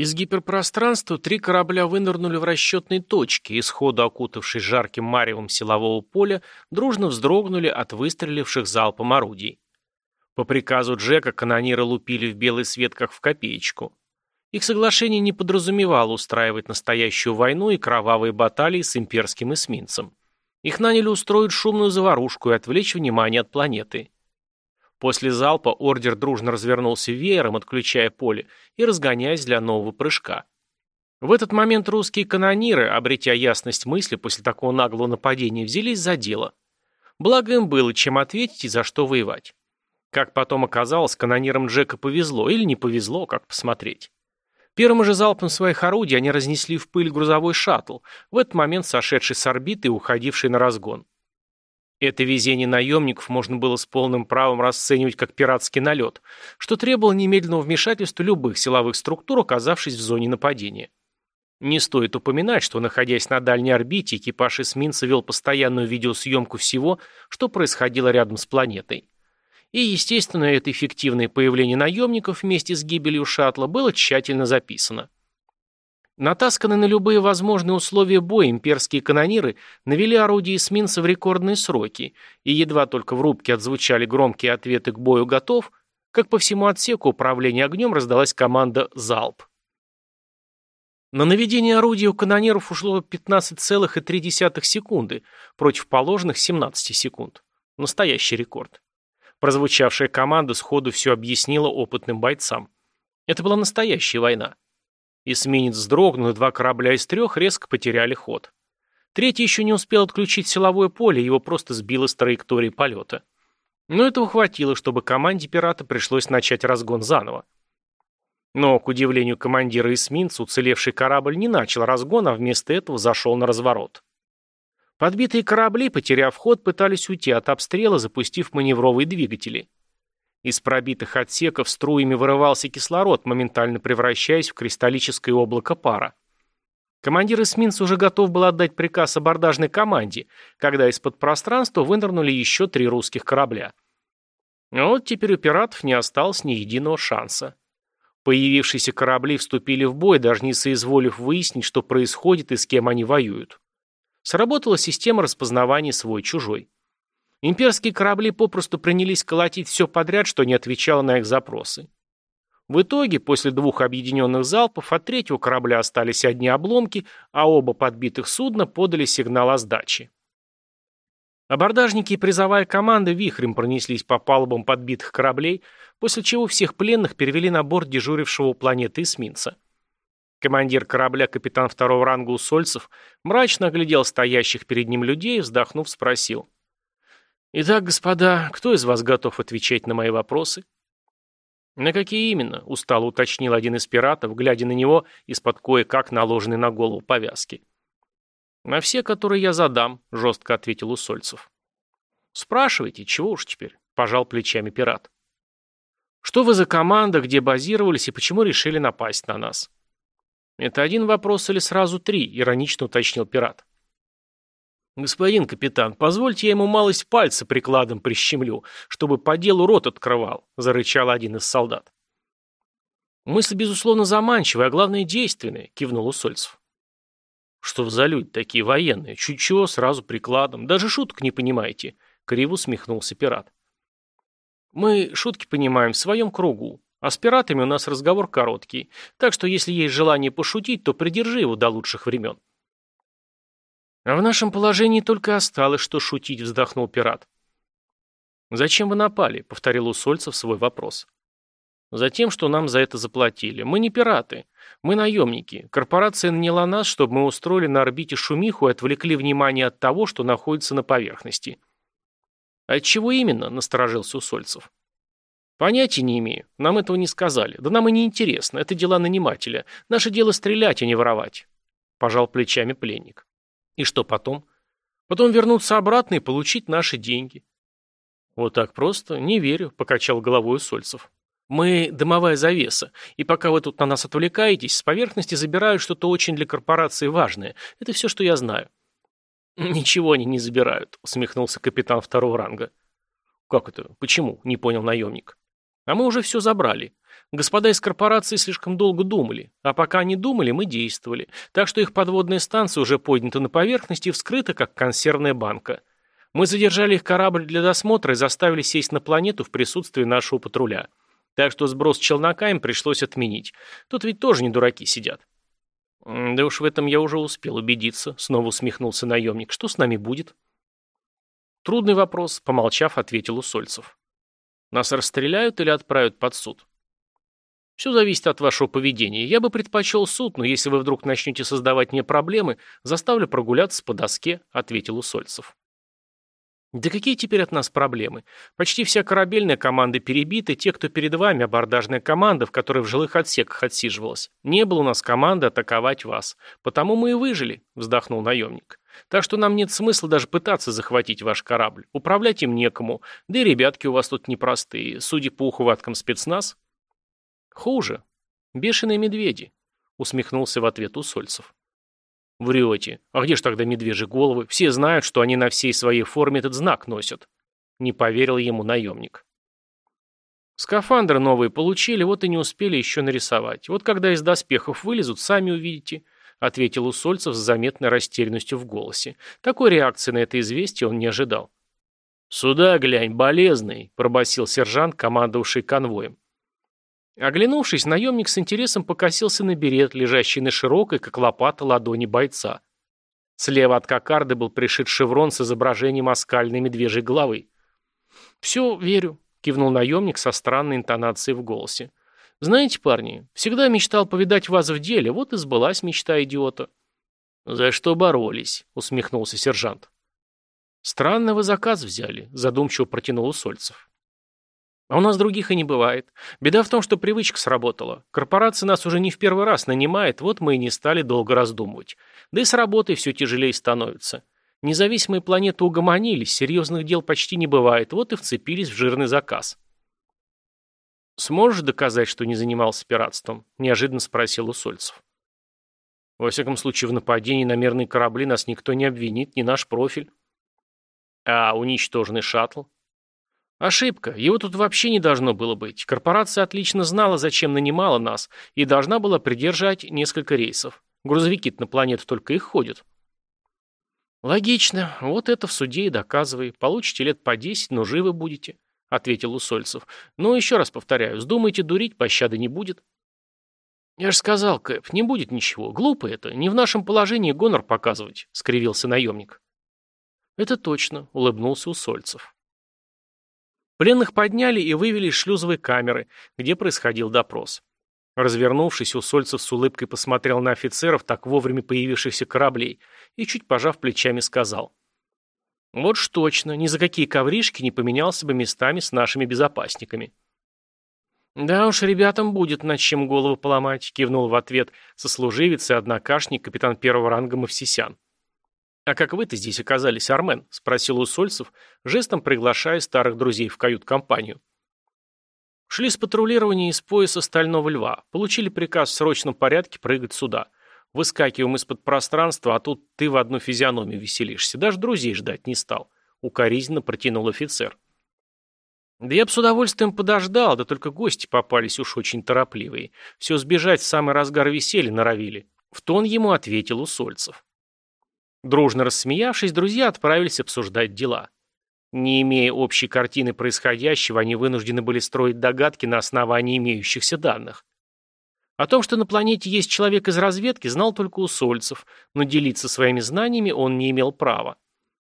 Из гиперпространства три корабля вынырнули в расчетной точке и, сходу окутавшись жарким маревом силового поля, дружно вздрогнули от выстреливших залпом орудий. По приказу Джека канониры лупили в белый свет, как в копеечку. Их соглашение не подразумевало устраивать настоящую войну и кровавые баталии с имперским эсминцем. Их наняли устроить шумную заварушку и отвлечь внимание от планеты. После залпа ордер дружно развернулся веером, отключая поле и разгоняясь для нового прыжка. В этот момент русские канониры, обретя ясность мысли после такого наглого нападения, взялись за дело. Благо им было, чем ответить и за что воевать. Как потом оказалось, канонирам Джека повезло, или не повезло, как посмотреть. Первым же залпом своих орудий они разнесли в пыль грузовой шаттл, в этот момент сошедший с орбиты и уходивший на разгон. Это везение наемников можно было с полным правом расценивать как пиратский налет, что требовало немедленного вмешательства любых силовых структур, оказавшись в зоне нападения. Не стоит упоминать, что, находясь на дальней орбите, экипаж эсминца вел постоянную видеосъемку всего, что происходило рядом с планетой. И, естественно, это эффективное появление наемников вместе с гибелью шаттла было тщательно записано. Натасканные на любые возможные условия боя имперские канониры навели орудия эсминца в рекордные сроки, и едва только в рубке отзвучали громкие ответы к бою готов, как по всему отсеку управления огнем раздалась команда «Залп». На наведение орудия у канонеров ушло 15,3 секунды против положенных 17 секунд. Настоящий рекорд. Прозвучавшая команда сходу все объяснила опытным бойцам. Это была настоящая война. Эсминец вздрогнул, и два корабля из трех резко потеряли ход. Третий еще не успел отключить силовое поле, его просто сбило с траектории полета. Но этого хватило, чтобы команде пирата пришлось начать разгон заново. Но, к удивлению командира эсминца, уцелевший корабль не начал разгон, а вместо этого зашел на разворот. Подбитые корабли, потеряв ход, пытались уйти от обстрела, запустив маневровые двигатели. Из пробитых отсеков струями вырывался кислород, моментально превращаясь в кристаллическое облако пара. Командир эсминца уже готов был отдать приказ абордажной команде, когда из-под пространства вынырнули еще три русских корабля. Вот теперь у пиратов не осталось ни единого шанса. Появившиеся корабли вступили в бой, даже не соизволив выяснить, что происходит и с кем они воюют. Сработала система распознавания свой-чужой. Имперские корабли попросту принялись колотить все подряд, что не отвечало на их запросы. В итоге, после двух объединенных залпов, от третьего корабля остались одни обломки, а оба подбитых судна подали сигнал о сдаче. Абордажники и призовая команда вихрем пронеслись по палубам подбитых кораблей, после чего всех пленных перевели на борт дежурившего у планеты эсминца. Командир корабля, капитан второго ранга Усольцев, мрачно оглядел стоящих перед ним людей вздохнув, спросил – Итак, господа, кто из вас готов отвечать на мои вопросы? На какие именно? Устало уточнил один из пиратов, глядя на него из-под кое-как наложенной на голову повязки. На все, которые я задам, жестко ответил Усольцев. Спрашивайте, чего уж теперь, пожал плечами пират. Что вы за команда, где базировались и почему решили напасть на нас? Это один вопрос или сразу три, иронично уточнил пират. «Господин капитан, позвольте я ему малость пальца прикладом прищемлю, чтобы по делу рот открывал», — зарычал один из солдат. «Мысль, безусловно, заманчивая, а главное, действенная», — кивнул Усольцев. «Что за люди такие военные? Чуть-чего, сразу прикладом. Даже шуток не понимаете», — криво усмехнулся пират. «Мы шутки понимаем в своем кругу, а с пиратами у нас разговор короткий, так что если есть желание пошутить, то придержи его до лучших времен». «А в нашем положении только осталось, что шутить», — вздохнул пират. «Зачем вы напали?» — повторил Усольцев свой вопрос. «Затем, что нам за это заплатили. Мы не пираты. Мы наемники. Корпорация наняла нас, чтобы мы устроили на орбите шумиху и отвлекли внимание от того, что находится на поверхности». «От чего именно?» — насторожился Усольцев. «Понятия не имею. Нам этого не сказали. Да нам и не интересно. Это дела нанимателя. Наше дело стрелять, а не воровать», — пожал плечами пленник. И что потом? Потом вернуться обратно и получить наши деньги. Вот так просто? Не верю, покачал головой Сольцев. Мы дымовая завеса, и пока вы тут на нас отвлекаетесь, с поверхности забирают что-то очень для корпорации важное. Это все, что я знаю. Ничего они не забирают, усмехнулся капитан второго ранга. Как это? Почему? Не понял наемник. А мы уже все забрали. Господа из корпорации слишком долго думали, а пока они думали, мы действовали, так что их подводная станция уже поднята на поверхность и вскрыта, как консервная банка. Мы задержали их корабль для досмотра и заставили сесть на планету в присутствии нашего патруля. Так что сброс челнока им пришлось отменить. Тут ведь тоже не дураки сидят. «Да уж в этом я уже успел убедиться», — снова усмехнулся наемник. «Что с нами будет?» «Трудный вопрос», — помолчав, ответил Усольцев. «Нас расстреляют или отправят под суд?» «Все зависит от вашего поведения. Я бы предпочел суд, но если вы вдруг начнете создавать мне проблемы, заставлю прогуляться по доске», — ответил Усольцев. Да какие теперь от нас проблемы? Почти вся корабельная команда перебита, те, кто перед вами, абордажная команда, в которой в жилых отсеках отсиживалась. Не было у нас команды атаковать вас. Потому мы и выжили, вздохнул наемник. Так что нам нет смысла даже пытаться захватить ваш корабль. Управлять им некому. Да и ребятки у вас тут непростые. Судя по ухваткам спецназ. Хуже. Бешеные медведи, усмехнулся в ответ Усольцев. Врете. А где ж тогда медвежьи головы? Все знают, что они на всей своей форме этот знак носят. Не поверил ему наемник. Скафандры новые получили, вот и не успели еще нарисовать. Вот когда из доспехов вылезут, сами увидите, ответил Усольцев с заметной растерянностью в голосе. Такой реакции на это известие он не ожидал. «Сюда глянь, болезный», — пробасил сержант, командовавший конвоем. Оглянувшись, наемник с интересом покосился на берет, лежащий на широкой, как лопата, ладони бойца. Слева от кокарды был пришит шеврон с изображением оскальной медвежьей головы. «Все, верю», — кивнул наемник со странной интонацией в голосе. «Знаете, парни, всегда мечтал повидать вас в деле, вот и сбылась мечта идиота». «За что боролись?» — усмехнулся сержант. «Странно вы заказ взяли», — задумчиво протянул Усольцев. А у нас других и не бывает. Беда в том, что привычка сработала. Корпорация нас уже не в первый раз нанимает, вот мы и не стали долго раздумывать. Да и с работой все тяжелее становится. Независимые планеты угомонились, серьезных дел почти не бывает, вот и вцепились в жирный заказ. «Сможешь доказать, что не занимался пиратством?» – неожиданно спросил Усольцев. «Во всяком случае, в нападении на мирные корабли нас никто не обвинит, не наш профиль». «А уничтоженный шаттл?» Ошибка. Его тут вообще не должно было быть. Корпорация отлично знала, зачем нанимала нас, и должна была придержать несколько рейсов. грузовики на планету только их ходят. Логично. Вот это в суде и доказывай. Получите лет по десять, но живы будете, ответил Усольцев. Но еще раз повторяю, вздумайте дурить, пощады не будет. Я же сказал, Кэп, не будет ничего. Глупо это. Не в нашем положении гонор показывать, скривился наемник. Это точно, улыбнулся Усольцев. Пленных подняли и вывели из шлюзовой камеры, где происходил допрос. Развернувшись, Усольцев с улыбкой посмотрел на офицеров так вовремя появившихся кораблей и, чуть пожав плечами, сказал. «Вот ж точно, ни за какие ковришки не поменялся бы местами с нашими безопасниками». «Да уж, ребятам будет над чем голову поломать», — кивнул в ответ сослуживец и однокашник капитан первого ранга Мавсисян. «А как вы-то здесь оказались, Армен?» – спросил Усольцев, жестом приглашая старых друзей в кают-компанию. Шли с патрулирования из пояса Стального Льва. Получили приказ в срочном порядке прыгать сюда. Выскакиваем из-под пространства, а тут ты в одну физиономию веселишься. Даже друзей ждать не стал. Укоризненно протянул офицер. Да я бы с удовольствием подождал, да только гости попались уж очень торопливые. Все сбежать в самый разгар веселья норовили. В тон ему ответил Усольцев. Дружно рассмеявшись, друзья отправились обсуждать дела. Не имея общей картины происходящего, они вынуждены были строить догадки на основании имеющихся данных. О том, что на планете есть человек из разведки, знал только Усольцев, но делиться своими знаниями он не имел права.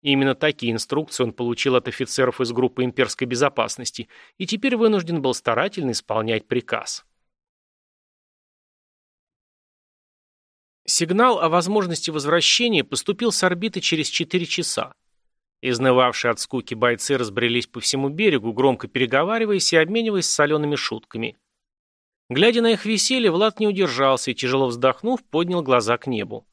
Именно такие инструкции он получил от офицеров из группы имперской безопасности и теперь вынужден был старательно исполнять приказ. Сигнал о возможности возвращения поступил с орбиты через 4 часа. Изнывавшие от скуки бойцы разбрелись по всему берегу, громко переговариваясь и обмениваясь солеными шутками. Глядя на их веселье, Влад не удержался и, тяжело вздохнув, поднял глаза к небу.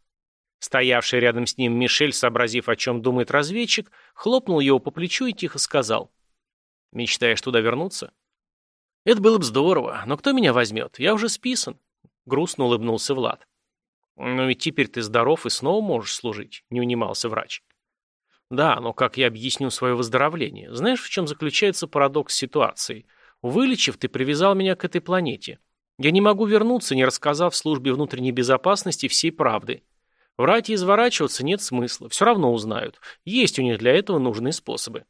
Стоявший рядом с ним Мишель, сообразив, о чем думает разведчик, хлопнул его по плечу и тихо сказал. «Мечтаешь туда вернуться?» «Это было бы здорово, но кто меня возьмет? Я уже списан», — грустно улыбнулся Влад. «Но ведь теперь ты здоров и снова можешь служить», — не унимался врач. «Да, но как я объясню свое выздоровление? Знаешь, в чем заключается парадокс ситуации? Вылечив, ты привязал меня к этой планете. Я не могу вернуться, не рассказав службе внутренней безопасности всей правды. Врать и изворачиваться нет смысла, все равно узнают. Есть у них для этого нужные способы.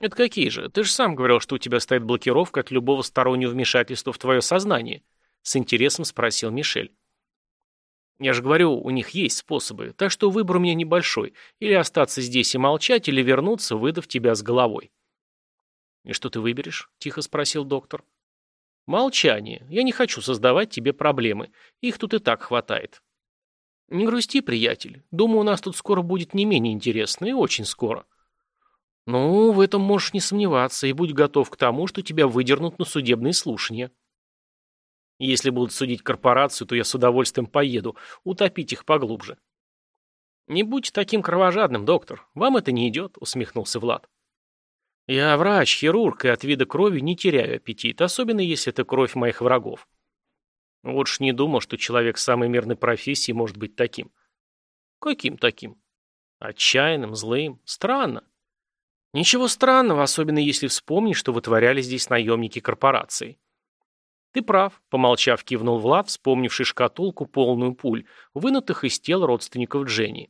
Это какие же? Ты же сам говорил, что у тебя стоит блокировка от любого стороннего вмешательства в твое сознание. С интересом спросил Мишель. Я же говорю, у них есть способы, так что выбор у меня небольшой. Или остаться здесь и молчать, или вернуться, выдав тебя с головой. «И что ты выберешь?» – тихо спросил доктор. «Молчание. Я не хочу создавать тебе проблемы. Их тут и так хватает». «Не грусти, приятель. Думаю, у нас тут скоро будет не менее интересно, и очень скоро». «Ну, в этом можешь не сомневаться, и будь готов к тому, что тебя выдернут на судебные слушания». «Если будут судить корпорацию, то я с удовольствием поеду, утопить их поглубже». «Не будь таким кровожадным, доктор. Вам это не идет», — усмехнулся Влад. Я врач, хирург, и от вида крови не теряю аппетит, особенно если это кровь моих врагов. Вот ж не думал, что человек самой мирной профессии может быть таким. Каким таким? Отчаянным, злым. Странно. Ничего странного, особенно если вспомнить, что вытворяли здесь наемники корпорации. Ты прав, помолчав, кивнул Влад, вспомнивший шкатулку, полную пуль, вынутых из тел родственников Дженни.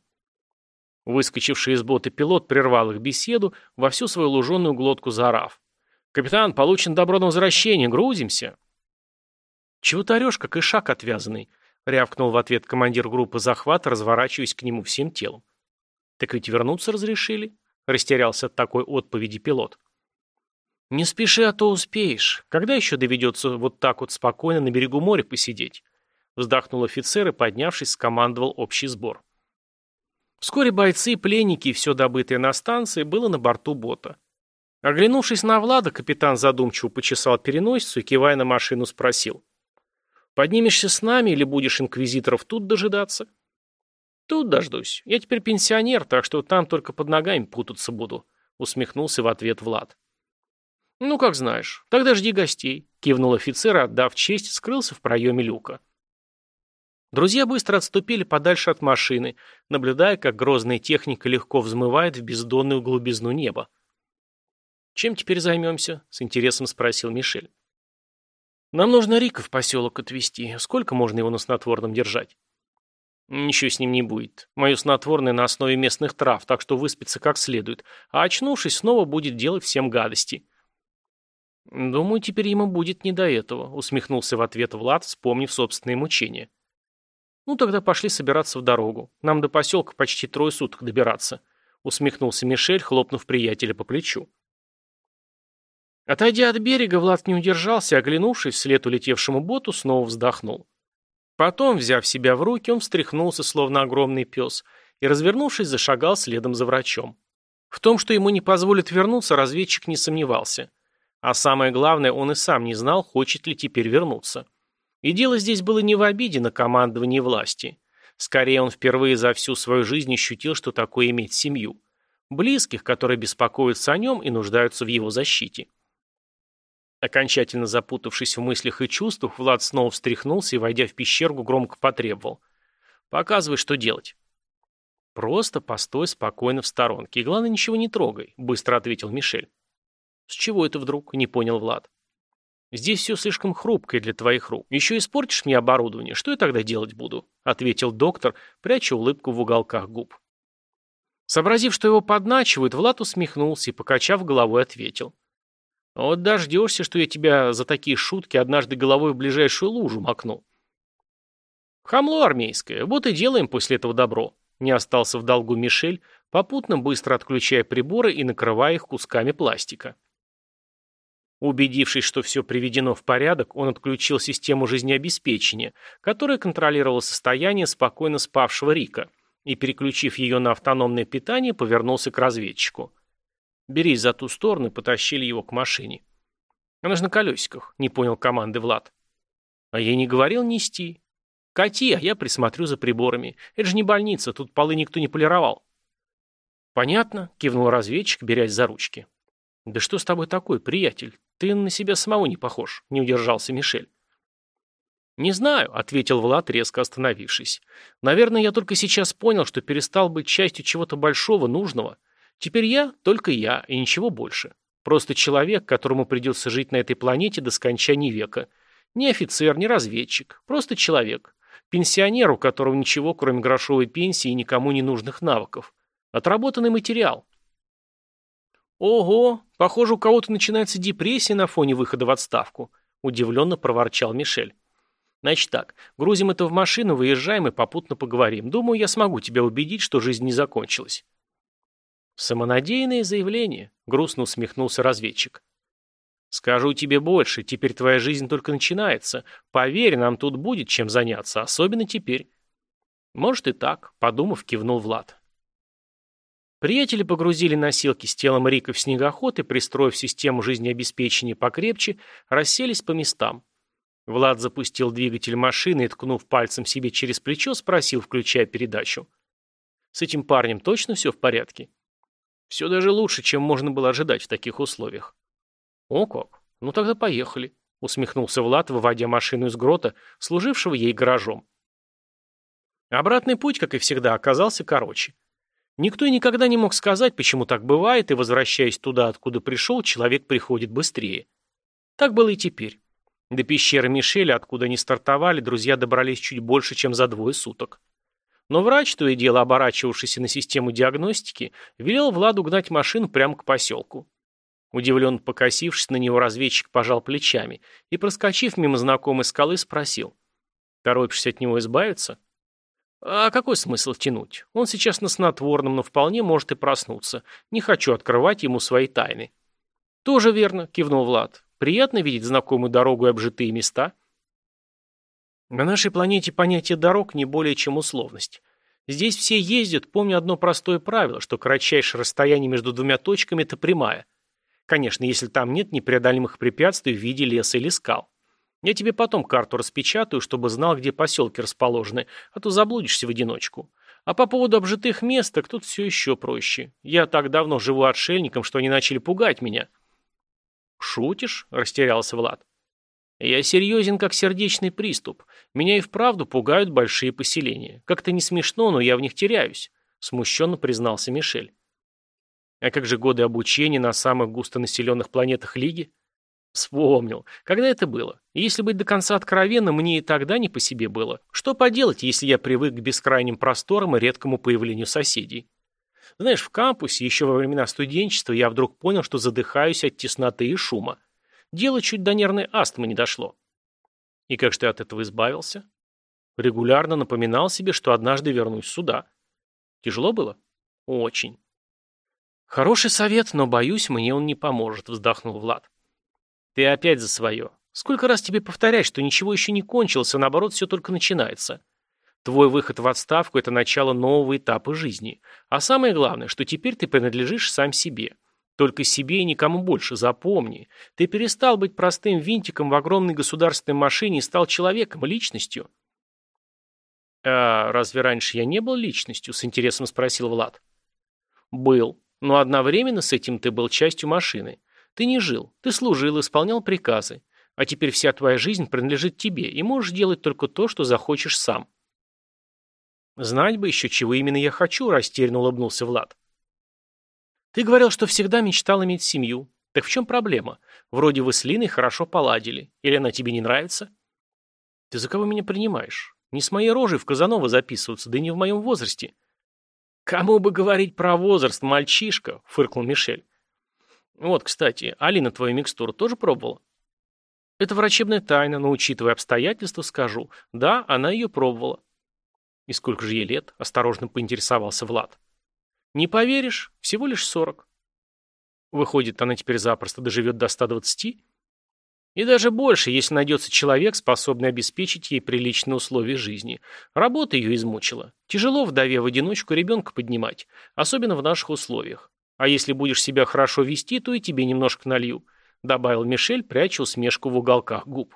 Выскочивший из бота пилот прервал их беседу, во всю свою луженую глотку заорав. «Капитан, получен добро на возвращение, грузимся!» «Чего ты орешь, как ишак отвязанный?» — рявкнул в ответ командир группы захвата, разворачиваясь к нему всем телом. «Так ведь вернуться разрешили?» — растерялся от такой отповеди пилот. «Не спеши, а то успеешь. Когда еще доведется вот так вот спокойно на берегу моря посидеть?» Вздохнул офицер и, поднявшись, скомандовал общий сбор. Вскоре бойцы, пленники и все добытое на станции было на борту бота. Оглянувшись на Влада, капитан задумчиво почесал переносицу и, кивая на машину, спросил. «Поднимешься с нами или будешь инквизиторов тут дожидаться?» «Тут дождусь. Я теперь пенсионер, так что там только под ногами путаться буду», — усмехнулся в ответ Влад. «Ну, как знаешь. Тогда жди гостей», — кивнул офицер, отдав честь, скрылся в проеме люка. Друзья быстро отступили подальше от машины, наблюдая, как грозная техника легко взмывает в бездонную глубизну неба. «Чем теперь займемся?» — с интересом спросил Мишель. «Нам нужно Рика в поселок отвезти. Сколько можно его на снотворном держать?» «Ничего с ним не будет. Мое снотворное на основе местных трав, так что выспится как следует, а очнувшись, снова будет делать всем гадости». «Думаю, теперь ему будет не до этого», — усмехнулся в ответ Влад, вспомнив собственные мучения. «Ну, тогда пошли собираться в дорогу. Нам до поселка почти трое суток добираться», — усмехнулся Мишель, хлопнув приятеля по плечу. Отойдя от берега, Влад не удержался, оглянувшись вслед улетевшему боту, снова вздохнул. Потом, взяв себя в руки, он встряхнулся, словно огромный пес, и, развернувшись, зашагал следом за врачом. В том, что ему не позволят вернуться, разведчик не сомневался. А самое главное, он и сам не знал, хочет ли теперь вернуться. И дело здесь было не в обиде на командование власти. Скорее, он впервые за всю свою жизнь ощутил, что такое иметь семью. Близких, которые беспокоятся о нем и нуждаются в его защите. Окончательно запутавшись в мыслях и чувствах, Влад снова встряхнулся и, войдя в пещеру, громко потребовал. «Показывай, что делать». «Просто постой спокойно в сторонке. И главное, ничего не трогай», — быстро ответил Мишель. «С чего это вдруг?» — не понял Влад. «Здесь все слишком хрупкое для твоих рук. Еще испортишь мне оборудование. Что я тогда делать буду?» — ответил доктор, пряча улыбку в уголках губ. Сообразив, что его подначивают, Влад усмехнулся и, покачав головой, ответил. «Вот дождешься, что я тебя за такие шутки однажды головой в ближайшую лужу макну». «Хамло армейское. Вот и делаем после этого добро», — не остался в долгу Мишель, попутно быстро отключая приборы и накрывая их кусками пластика. Убедившись, что все приведено в порядок, он отключил систему жизнеобеспечения, которая контролировала состояние спокойно спавшего Рика, и, переключив ее на автономное питание, повернулся к разведчику. «Берись за ту сторону» и потащили его к машине. «Она же на колесиках», — не понял команды Влад. «А я не говорил нести». «Кати, а я присмотрю за приборами. Это же не больница, тут полы никто не полировал». «Понятно», — кивнул разведчик, берясь за ручки. «Да что с тобой такое, приятель? Ты на себя самого не похож», — не удержался Мишель. «Не знаю», — ответил Влад, резко остановившись. «Наверное, я только сейчас понял, что перестал быть частью чего-то большого, нужного. Теперь я только я, и ничего больше. Просто человек, которому придется жить на этой планете до скончания века. Не офицер, не разведчик. Просто человек. Пенсионер, у которого ничего, кроме грошовой пенсии и никому не нужных навыков. Отработанный материал. «Ого, похоже, у кого-то начинается депрессия на фоне выхода в отставку», удивленно проворчал Мишель. «Значит так, грузим это в машину, выезжаем и попутно поговорим. Думаю, я смогу тебя убедить, что жизнь не закончилась». «Самонадеянное заявление», — грустно усмехнулся разведчик. «Скажу тебе больше, теперь твоя жизнь только начинается. Поверь, нам тут будет чем заняться, особенно теперь». «Может и так», — подумав, кивнул Влад. Приятели погрузили носилки с телом Рика в снегоход и, пристроив систему жизнеобеспечения покрепче, расселись по местам. Влад запустил двигатель машины и, ткнув пальцем себе через плечо, спросил, включая передачу. «С этим парнем точно все в порядке?» Все даже лучше, чем можно было ожидать в таких условиях. О как, ну тогда поехали, усмехнулся Влад, выводя машину из грота, служившего ей гаражом. Обратный путь, как и всегда, оказался короче. Никто и никогда не мог сказать, почему так бывает, и, возвращаясь туда, откуда пришел, человек приходит быстрее. Так было и теперь. До пещеры Мишеля, откуда они стартовали, друзья добрались чуть больше, чем за двое суток. Но врач, то и дело оборачивавшийся на систему диагностики, велел Владу гнать машину прямо к поселку. Удивленно покосившись на него, разведчик пожал плечами и, проскочив мимо знакомой скалы, спросил. «Торопишься от него избавиться?» «А какой смысл тянуть? Он сейчас на снотворном, но вполне может и проснуться. Не хочу открывать ему свои тайны». «Тоже верно», — кивнул Влад. «Приятно видеть знакомую дорогу и обжитые места». На нашей планете понятие дорог не более чем условность. Здесь все ездят, помня одно простое правило, что кратчайшее расстояние между двумя точками – это прямая. Конечно, если там нет непреодолимых препятствий в виде леса или скал. Я тебе потом карту распечатаю, чтобы знал, где поселки расположены, а то заблудишься в одиночку. А по поводу обжитых мест, так тут все еще проще. Я так давно живу отшельником, что они начали пугать меня. «Шутишь?» – растерялся Влад. Я серьезен, как сердечный приступ. Меня и вправду пугают большие поселения. Как-то не смешно, но я в них теряюсь», — смущенно признался Мишель. «А как же годы обучения на самых густонаселенных планетах Лиги?» Вспомнил. Когда это было? если быть до конца откровенным, мне и тогда не по себе было. Что поделать, если я привык к бескрайним просторам и редкому появлению соседей? Знаешь, в кампусе, еще во времена студенчества, я вдруг понял, что задыхаюсь от тесноты и шума. Дело чуть до нервной астмы не дошло. И как же ты от этого избавился? Регулярно напоминал себе, что однажды вернусь сюда. Тяжело было? Очень. Хороший совет, но, боюсь, мне он не поможет, вздохнул Влад. Ты опять за свое. Сколько раз тебе повторять, что ничего еще не кончилось, а наоборот все только начинается. Твой выход в отставку – это начало нового этапа жизни. А самое главное, что теперь ты принадлежишь сам себе. Только себе и никому больше, запомни. Ты перестал быть простым винтиком в огромной государственной машине и стал человеком, личностью. «А разве раньше я не был личностью?» – с интересом спросил Влад. «Был. Но одновременно с этим ты был частью машины. Ты не жил. Ты служил, исполнял приказы. А теперь вся твоя жизнь принадлежит тебе, и можешь делать только то, что захочешь сам». «Знать бы еще, чего именно я хочу», – растерянно улыбнулся Влад. Ты говорил, что всегда мечтал иметь семью. Так в чем проблема? Вроде вы с Линой хорошо поладили. Или она тебе не нравится? Ты за кого меня принимаешь? Не с моей рожей в Казанова записываться, да и не в моем возрасте. Кому бы говорить про возраст, мальчишка, фыркнул Мишель. Вот, кстати, Алина твою микстуру тоже пробовала? Это врачебная тайна, но учитывая обстоятельства, скажу. Да, она ее пробовала. И сколько же ей лет? Осторожно поинтересовался Влад. Не поверишь, всего лишь сорок. Выходит, она теперь запросто доживет до 120? И даже больше, если найдется человек, способный обеспечить ей приличные условия жизни. Работа ее измучила. Тяжело вдове в одиночку ребенка поднимать, особенно в наших условиях. А если будешь себя хорошо вести, то и тебе немножко налью», добавил Мишель, пряча усмешку в уголках губ.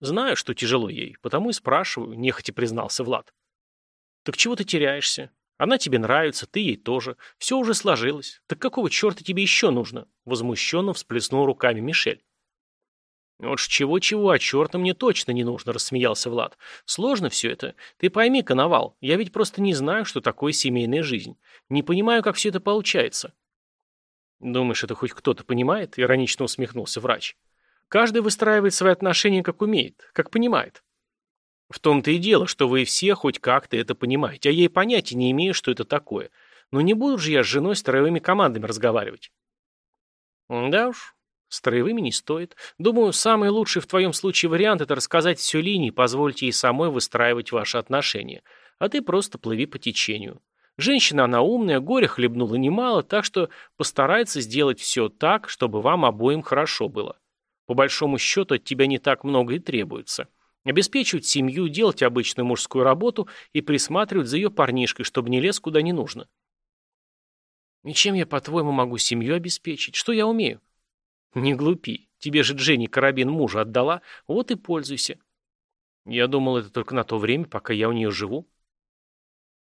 «Знаю, что тяжело ей, потому и спрашиваю», нехотя признался Влад. «Так чего ты теряешься? Она тебе нравится, ты ей тоже. Все уже сложилось. Так какого черта тебе еще нужно?» Возмущенно всплеснул руками Мишель. «Вот чего-чего, а черта мне точно не нужно», — рассмеялся Влад. «Сложно все это. Ты пойми, Коновал, я ведь просто не знаю, что такое семейная жизнь. Не понимаю, как все это получается». Думаешь, это хоть кто-то понимает? Иронично усмехнулся врач. Каждый выстраивает свои отношения как умеет, как понимает. В том-то и дело, что вы все хоть как-то это понимаете, а я и понятия не имею, что это такое. Но не буду же я с женой строевыми командами разговаривать. Да уж, строевыми не стоит. Думаю, самый лучший в твоем случае вариант – это рассказать все линии, позвольте ей самой выстраивать ваши отношения. А ты просто плыви по течению. Женщина она умная, горе хлебнула немало, так что постарается сделать все так, чтобы вам обоим хорошо было. По большому счету от тебя не так много и требуется. Обеспечивать семью, делать обычную мужскую работу и присматривать за ее парнишкой, чтобы не лез куда не нужно. И чем я, по-твоему, могу семью обеспечить? Что я умею? Не глупи. Тебе же Дженни карабин мужа отдала, вот и пользуйся. Я думал, это только на то время, пока я у нее живу.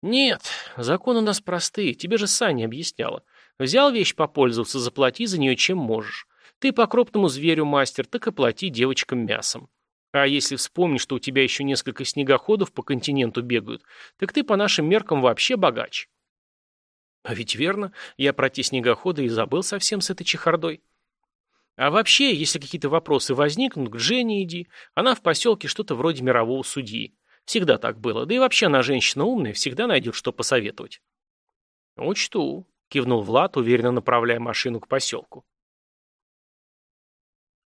Нет, законы у нас простые, тебе же Саня объясняла. Взял вещь попользоваться, заплати за нее чем можешь. Ты по крупному зверю мастер, так и плати девочкам мясом. А если вспомнишь, что у тебя еще несколько снегоходов по континенту бегают, так ты по нашим меркам вообще богач. А ведь верно, я про те снегоходы и забыл совсем с этой чехардой. А вообще, если какие-то вопросы возникнут, к Жене иди. Она в поселке что-то вроде мирового судьи. Всегда так было. Да и вообще она женщина умная, всегда найдет, что посоветовать. Учту, кивнул Влад, уверенно направляя машину к поселку.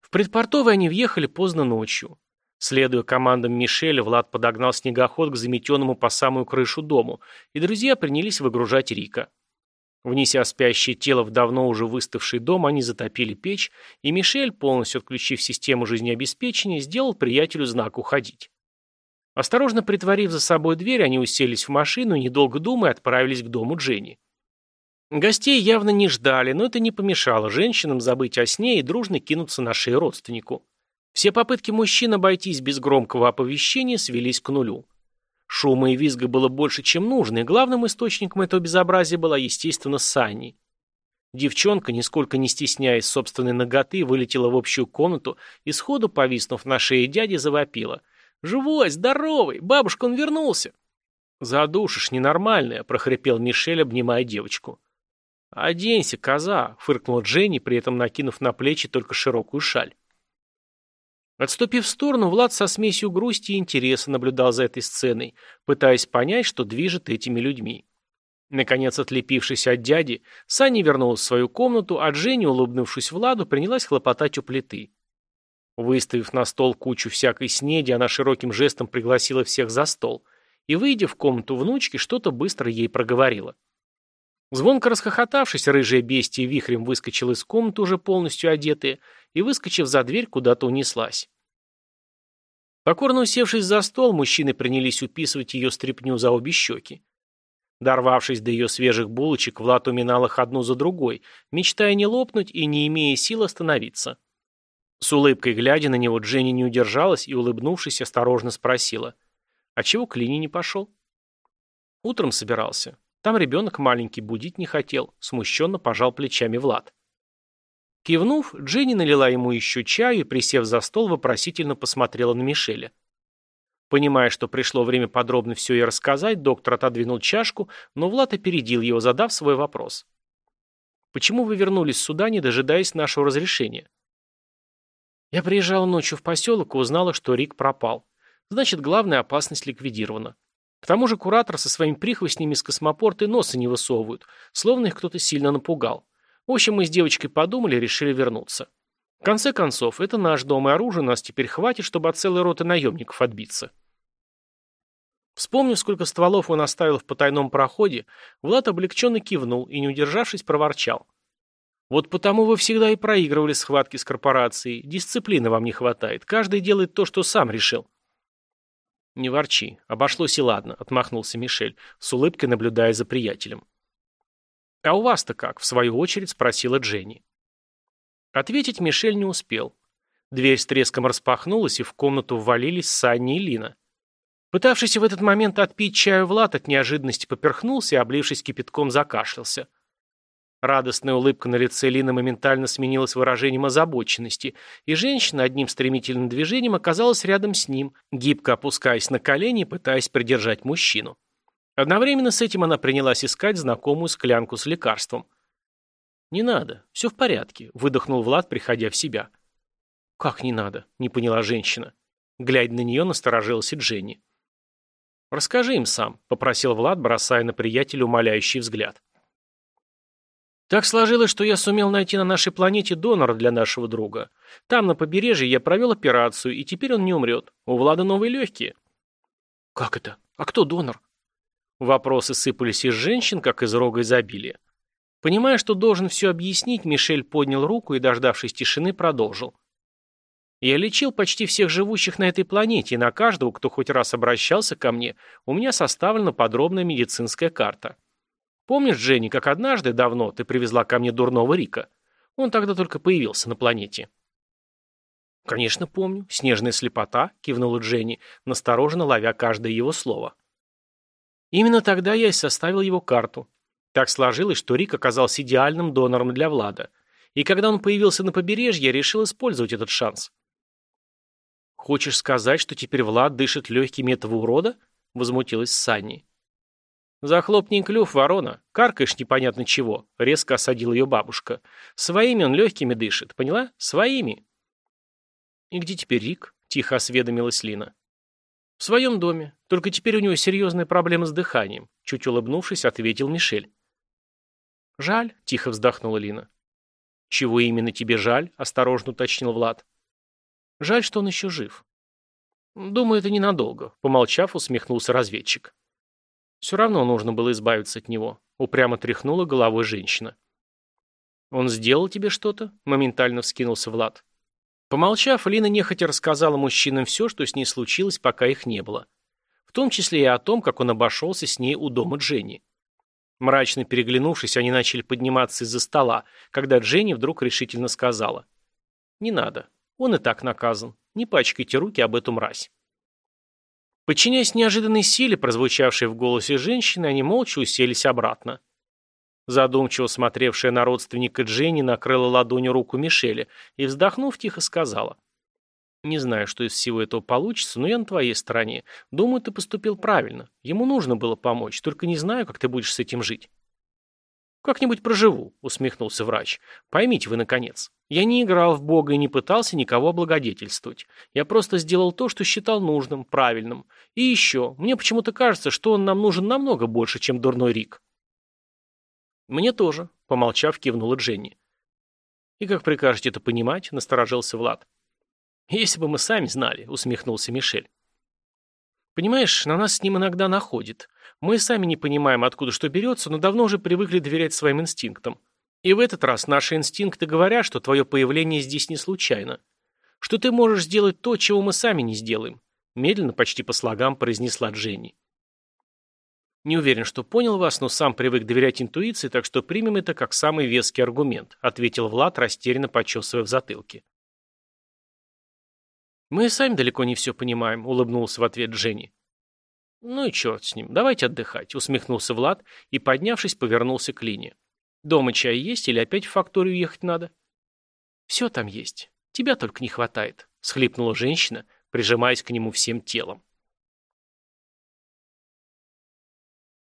В предпортовый они въехали поздно ночью. Следуя командам Мишеля, Влад подогнал снегоход к заметенному по самую крышу дому, и друзья принялись выгружать Рика. Внеся спящее тело в давно уже выставший дом, они затопили печь, и Мишель, полностью отключив систему жизнеобеспечения, сделал приятелю знак «Уходить». Осторожно притворив за собой дверь, они уселись в машину и, недолго думая, отправились к дому Дженни. Гостей явно не ждали, но это не помешало женщинам забыть о сне и дружно кинуться на шею родственнику. Все попытки мужчин обойтись без громкого оповещения свелись к нулю. Шума и визга было больше, чем нужно, и главным источником этого безобразия была, естественно, Санни. Девчонка, нисколько не стесняясь собственной ноготы, вылетела в общую комнату и сходу, повиснув на шее дяди, завопила. «Живой, здоровый! Бабушка, он вернулся!» «Задушишь, ненормальная!» – прохрипел Мишель, обнимая девочку. «Оденься, коза!» — фыркнула Дженни, при этом накинув на плечи только широкую шаль. Отступив в сторону, Влад со смесью грусти и интереса наблюдал за этой сценой, пытаясь понять, что движет этими людьми. Наконец, отлепившись от дяди, Саня вернулась в свою комнату, а Дженни, улыбнувшись Владу, принялась хлопотать у плиты. Выставив на стол кучу всякой снеди, она широким жестом пригласила всех за стол и, выйдя в комнату внучки, что-то быстро ей проговорила. Звонко расхохотавшись, рыжая бестия вихрем выскочила из комнаты, уже полностью одетая, и, выскочив за дверь, куда-то унеслась. Покорно усевшись за стол, мужчины принялись уписывать ее стряпню за обе щеки. Дорвавшись до ее свежих булочек, Влад уминал их одну за другой, мечтая не лопнуть и не имея сил остановиться. С улыбкой глядя на него, Дженни не удержалась и, улыбнувшись, осторожно спросила. «А чего к Лине не пошел?» «Утром собирался. Там ребенок маленький, будить не хотел, смущенно пожал плечами Влад. Кивнув, Дженни налила ему еще чаю и, присев за стол, вопросительно посмотрела на Мишеля. Понимая, что пришло время подробно все ей рассказать, доктор отодвинул чашку, но Влад опередил его, задав свой вопрос. «Почему вы вернулись сюда, не дожидаясь нашего разрешения?» «Я приезжала ночью в поселок и узнала, что Рик пропал. Значит, главная опасность ликвидирована. К тому же куратор со своими прихвостнями с космопорта и носа не высовывают, словно их кто-то сильно напугал. В общем, мы с девочкой подумали решили вернуться. В конце концов, это наш дом и оружие нас теперь хватит, чтобы от целой роты наемников отбиться. Вспомнив, сколько стволов он оставил в потайном проходе, Влад облегченно кивнул и, не удержавшись, проворчал. «Вот потому вы всегда и проигрывали схватки с корпорацией. Дисциплины вам не хватает. Каждый делает то, что сам решил». «Не ворчи. Обошлось и ладно», — отмахнулся Мишель, с улыбкой наблюдая за приятелем. «А у вас-то как?» — в свою очередь спросила Дженни. Ответить Мишель не успел. Дверь с треском распахнулась, и в комнату ввалились Санни и Лина. Пытавшийся в этот момент отпить чаю Влад от неожиданности поперхнулся и, облившись кипятком, закашлялся. Радостная улыбка на лице Лины моментально сменилась выражением озабоченности, и женщина одним стремительным движением оказалась рядом с ним, гибко опускаясь на колени, пытаясь придержать мужчину. Одновременно с этим она принялась искать знакомую склянку с лекарством. «Не надо, все в порядке», — выдохнул Влад, приходя в себя. «Как не надо?» — не поняла женщина. Глядя на нее, насторожилась и Дженни. «Расскажи им сам», — попросил Влад, бросая на приятеля умоляющий взгляд. Так сложилось, что я сумел найти на нашей планете донора для нашего друга. Там, на побережье, я провел операцию, и теперь он не умрет. У Влада новые легкие. Как это? А кто донор? Вопросы сыпались из женщин, как из рога изобилия. Понимая, что должен все объяснить, Мишель поднял руку и, дождавшись тишины, продолжил. Я лечил почти всех живущих на этой планете, и на каждого, кто хоть раз обращался ко мне, у меня составлена подробная медицинская карта. Помнишь, Дженни, как однажды давно ты привезла ко мне дурного Рика? Он тогда только появился на планете. «Конечно помню. Снежная слепота», — кивнула Дженни, настороженно ловя каждое его слово. Именно тогда я и составил его карту. Так сложилось, что Рик оказался идеальным донором для Влада. И когда он появился на побережье, я решил использовать этот шанс. «Хочешь сказать, что теперь Влад дышит легкими этого урода?» — возмутилась Санни. «Захлопни клюв, ворона. Каркаешь непонятно чего», — резко осадила ее бабушка. «Своими он легкими дышит, поняла? Своими». «И где теперь Рик?» — тихо осведомилась Лина. «В своем доме. Только теперь у него серьезная проблема с дыханием», — чуть улыбнувшись, ответил Мишель. «Жаль», — тихо вздохнула Лина. «Чего именно тебе жаль?» — осторожно уточнил Влад. «Жаль, что он еще жив». «Думаю, это ненадолго», — помолчав, усмехнулся разведчик. Все равно нужно было избавиться от него. Упрямо тряхнула головой женщина. «Он сделал тебе что-то?» – моментально вскинулся Влад. Помолчав, Лина нехотя рассказала мужчинам все, что с ней случилось, пока их не было. В том числе и о том, как он обошелся с ней у дома Дженни. Мрачно переглянувшись, они начали подниматься из-за стола, когда Дженни вдруг решительно сказала. «Не надо. Он и так наказан. Не пачкайте руки об эту мразь». Подчиняясь неожиданной силе, прозвучавшей в голосе женщины, они молча уселись обратно. Задумчиво смотревшая на родственника Дженни накрыла ладонью руку Мишеля и, вздохнув, тихо сказала. «Не знаю, что из всего этого получится, но я на твоей стороне. Думаю, ты поступил правильно. Ему нужно было помочь, только не знаю, как ты будешь с этим жить». «Как-нибудь проживу», — усмехнулся врач. «Поймите вы, наконец. Я не играл в Бога и не пытался никого облагодетельствовать. Я просто сделал то, что считал нужным, правильным. И еще, мне почему-то кажется, что он нам нужен намного больше, чем дурной Рик». «Мне тоже», — помолчав, кивнула Дженни. «И как прикажете это понимать?» — насторожился Влад. «Если бы мы сами знали», — усмехнулся Мишель. «Понимаешь, на нас с ним иногда находит. Мы сами не понимаем, откуда что берется, но давно уже привыкли доверять своим инстинктам. И в этот раз наши инстинкты говорят, что твое появление здесь не случайно. Что ты можешь сделать то, чего мы сами не сделаем. Медленно, почти по слогам, произнесла Дженни. Не уверен, что понял вас, но сам привык доверять интуиции, так что примем это как самый веский аргумент, ответил Влад, растерянно почесывая в затылке. Мы и сами далеко не все понимаем, улыбнулся в ответ Дженни. «Ну и черт с ним, давайте отдыхать», — усмехнулся Влад и, поднявшись, повернулся к Лине. «Дома чай есть или опять в факторию ехать надо?» «Все там есть. Тебя только не хватает», — схлипнула женщина, прижимаясь к нему всем телом.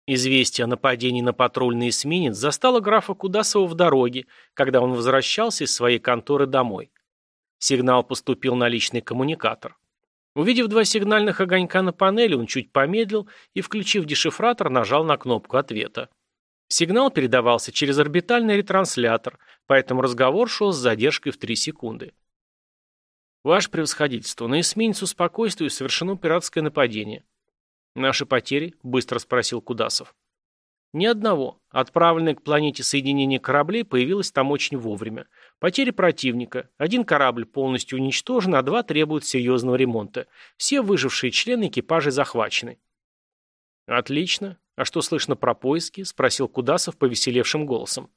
Известие о нападении на патрульный эсминец застало графа Кудасова в дороге, когда он возвращался из своей конторы домой. Сигнал поступил на личный коммуникатор. Увидев два сигнальных огонька на панели, он чуть помедлил и, включив дешифратор, нажал на кнопку ответа. Сигнал передавался через орбитальный ретранслятор, поэтому разговор шел с задержкой в 3 секунды. «Ваше превосходительство, на эсминцу спокойствию совершено пиратское нападение». «Наши потери?» – быстро спросил Кудасов. Ни одного. Отправленное к планете соединение кораблей появилось там очень вовремя. Потери противника. Один корабль полностью уничтожен, а два требуют серьезного ремонта. Все выжившие члены экипажа захвачены. Отлично. А что слышно про поиски? Спросил Кудасов повеселевшим голосом.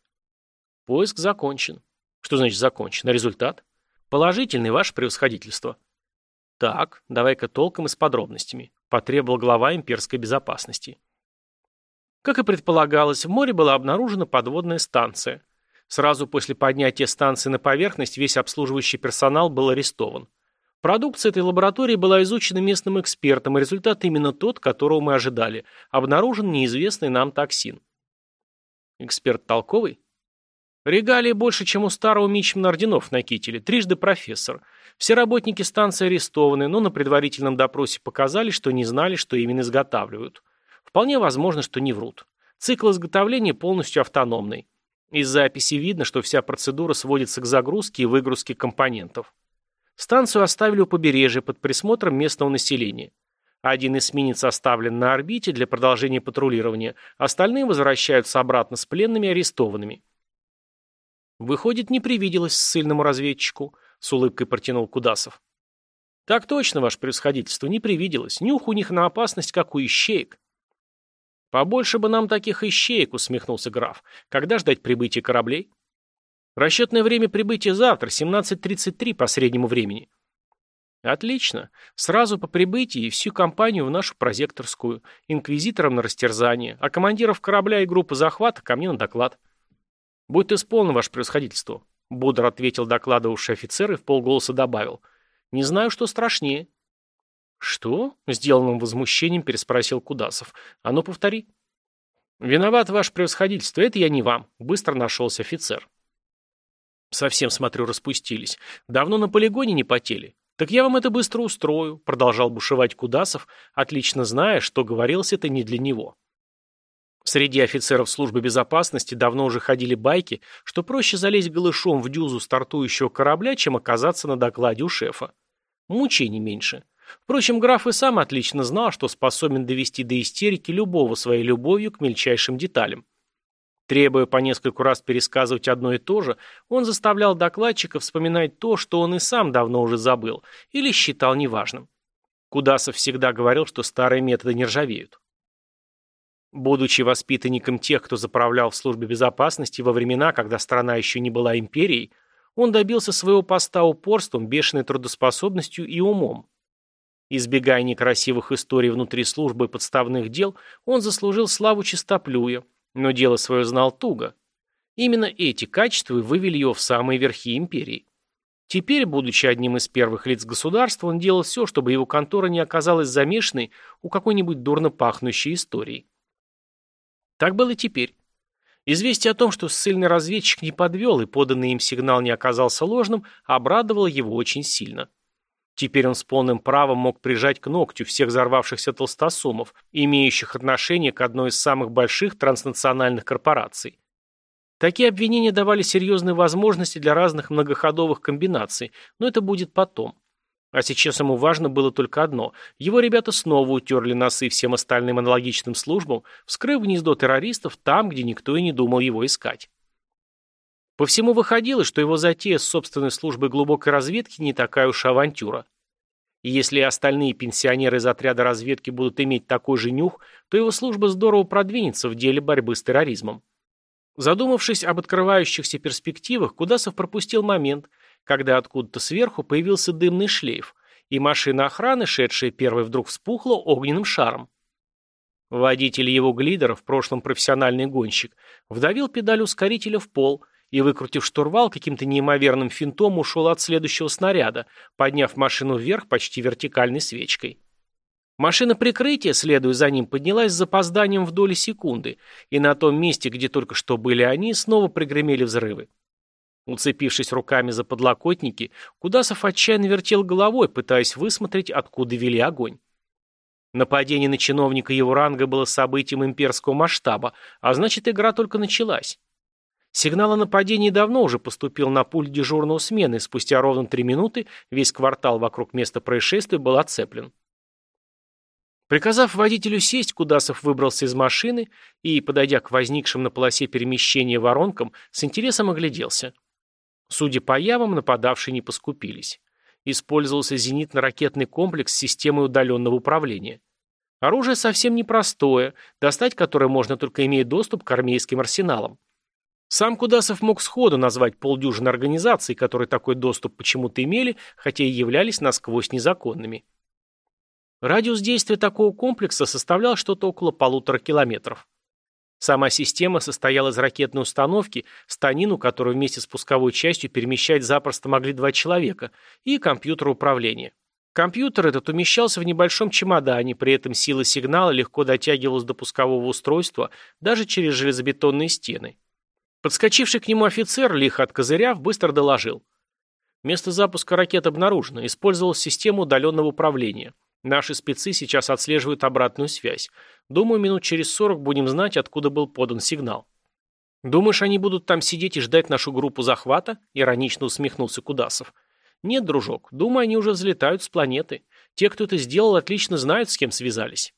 Поиск закончен. Что значит закончен? Результат? Положительный, ваше превосходительство. Так, давай-ка толком и с подробностями. Потребовал глава имперской безопасности. Как и предполагалось, в море была обнаружена подводная станция. Сразу после поднятия станции на поверхность весь обслуживающий персонал был арестован. Продукция этой лаборатории была изучена местным экспертом, и результат именно тот, которого мы ожидали. Обнаружен неизвестный нам токсин. Эксперт толковый? Регалии больше, чем у старого мичмана орденов на кителе, трижды профессор. Все работники станции арестованы, но на предварительном допросе показали, что не знали, что именно изготавливают. Вполне возможно, что не врут. Цикл изготовления полностью автономный. Из записи видно, что вся процедура сводится к загрузке и выгрузке компонентов. Станцию оставили у побережья под присмотром местного населения. Один эсминец оставлен на орбите для продолжения патрулирования, остальные возвращаются обратно с пленными арестованными. Выходит, не привиделось ссыльному разведчику, с улыбкой протянул Кудасов. Так точно, ваше превосходительство, не привиделось. Нюх у них на опасность, как у ищеек. Побольше бы нам таких ищеек, усмехнулся граф. Когда ждать прибытия кораблей? Расчетное время прибытия завтра, 17.33 по среднему времени. Отлично. Сразу по прибытии всю компанию в нашу прозекторскую, инквизиторам на растерзание, а командиров корабля и группы захвата ко мне на доклад. «Будет исполнено, ваше превосходительство», — бодро ответил докладывавший офицер и в полголоса добавил. «Не знаю, что страшнее». «Что?» — сделанным возмущением переспросил Кудасов. «А ну, повтори». «Виноват, ваше превосходительство, это я не вам», — быстро нашелся офицер. «Совсем, смотрю, распустились. Давно на полигоне не потели. Так я вам это быстро устрою», — продолжал бушевать Кудасов, отлично зная, что говорилось это не для него. Среди офицеров службы безопасности давно уже ходили байки, что проще залезть голышом в дюзу стартующего корабля, чем оказаться на докладе у шефа. Мучений меньше. Впрочем, граф и сам отлично знал, что способен довести до истерики любого своей любовью к мельчайшим деталям. Требуя по нескольку раз пересказывать одно и то же, он заставлял докладчика вспоминать то, что он и сам давно уже забыл или считал неважным. Кудасов всегда говорил, что старые методы не ржавеют. Будучи воспитанником тех, кто заправлял в службе безопасности во времена, когда страна еще не была империей, он добился своего поста упорством, бешеной трудоспособностью и умом. Избегая некрасивых историй внутри службы и подставных дел, он заслужил славу чистоплюя, но дело свое знал туго. Именно эти качества вывели его в самые верхи империи. Теперь, будучи одним из первых лиц государства, он делал все, чтобы его контора не оказалась замешанной у какой-нибудь дурно пахнущей истории. Так было и теперь. Известие о том, что ссыльный разведчик не подвел и поданный им сигнал не оказался ложным, обрадовало его очень сильно. Теперь он с полным правом мог прижать к ногтю всех взорвавшихся толстосумов, имеющих отношение к одной из самых больших транснациональных корпораций. Такие обвинения давали серьезные возможности для разных многоходовых комбинаций, но это будет потом. А сейчас ему важно было только одно. Его ребята снова утерли носы всем остальным аналогичным службам, вскрыв гнездо террористов там, где никто и не думал его искать. По всему выходило, что его затея с собственной службой глубокой разведки не такая уж авантюра. И если остальные пенсионеры из отряда разведки будут иметь такой же нюх, то его служба здорово продвинется в деле борьбы с терроризмом. Задумавшись об открывающихся перспективах, Кудасов пропустил момент – когда откуда-то сверху появился дымный шлейф, и машина охраны, шедшая первой, вдруг вспухла огненным шаром. Водитель его глидера, в прошлом профессиональный гонщик, вдавил педаль ускорителя в пол и, выкрутив штурвал, каким-то неимоверным финтом ушел от следующего снаряда, подняв машину вверх почти вертикальной свечкой. Машина прикрытия, следуя за ним, поднялась с запозданием в доли секунды, и на том месте, где только что были они, снова пригремели взрывы. Уцепившись руками за подлокотники, Кудасов отчаянно вертел головой, пытаясь высмотреть, откуда вели огонь. Нападение на чиновника его ранга было событием имперского масштаба, а значит, игра только началась. Сигнал о нападении давно уже поступил на пульт дежурного смены, и спустя ровно три минуты весь квартал вокруг места происшествия был оцеплен. Приказав водителю сесть, Кудасов выбрался из машины и, подойдя к возникшим на полосе перемещения воронкам, с интересом огляделся. Судя по явам, нападавшие не поскупились. Использовался зенитно-ракетный комплекс с системой удаленного управления. Оружие совсем непростое, достать которое можно только имея доступ к армейским арсеналам. Сам Кудасов мог сходу назвать полдюжины организаций, которые такой доступ почему-то имели, хотя и являлись насквозь незаконными. Радиус действия такого комплекса составлял что-то около полутора километров. Сама система состояла из ракетной установки, станину, которую вместе с пусковой частью перемещать запросто могли два человека, и компьютера управления. Компьютер этот умещался в небольшом чемодане, при этом сила сигнала легко дотягивалась до пускового устройства даже через железобетонные стены. Подскочивший к нему офицер, лихо откозыряв, быстро доложил. Место запуска ракет обнаружено. Использовалась система удаленного управления. Наши спецы сейчас отслеживают обратную связь. Думаю, минут через сорок будем знать, откуда был подан сигнал. Думаешь, они будут там сидеть и ждать нашу группу захвата? Иронично усмехнулся Кудасов. Нет, дружок, думаю, они уже взлетают с планеты. Те, кто это сделал, отлично знают, с кем связались.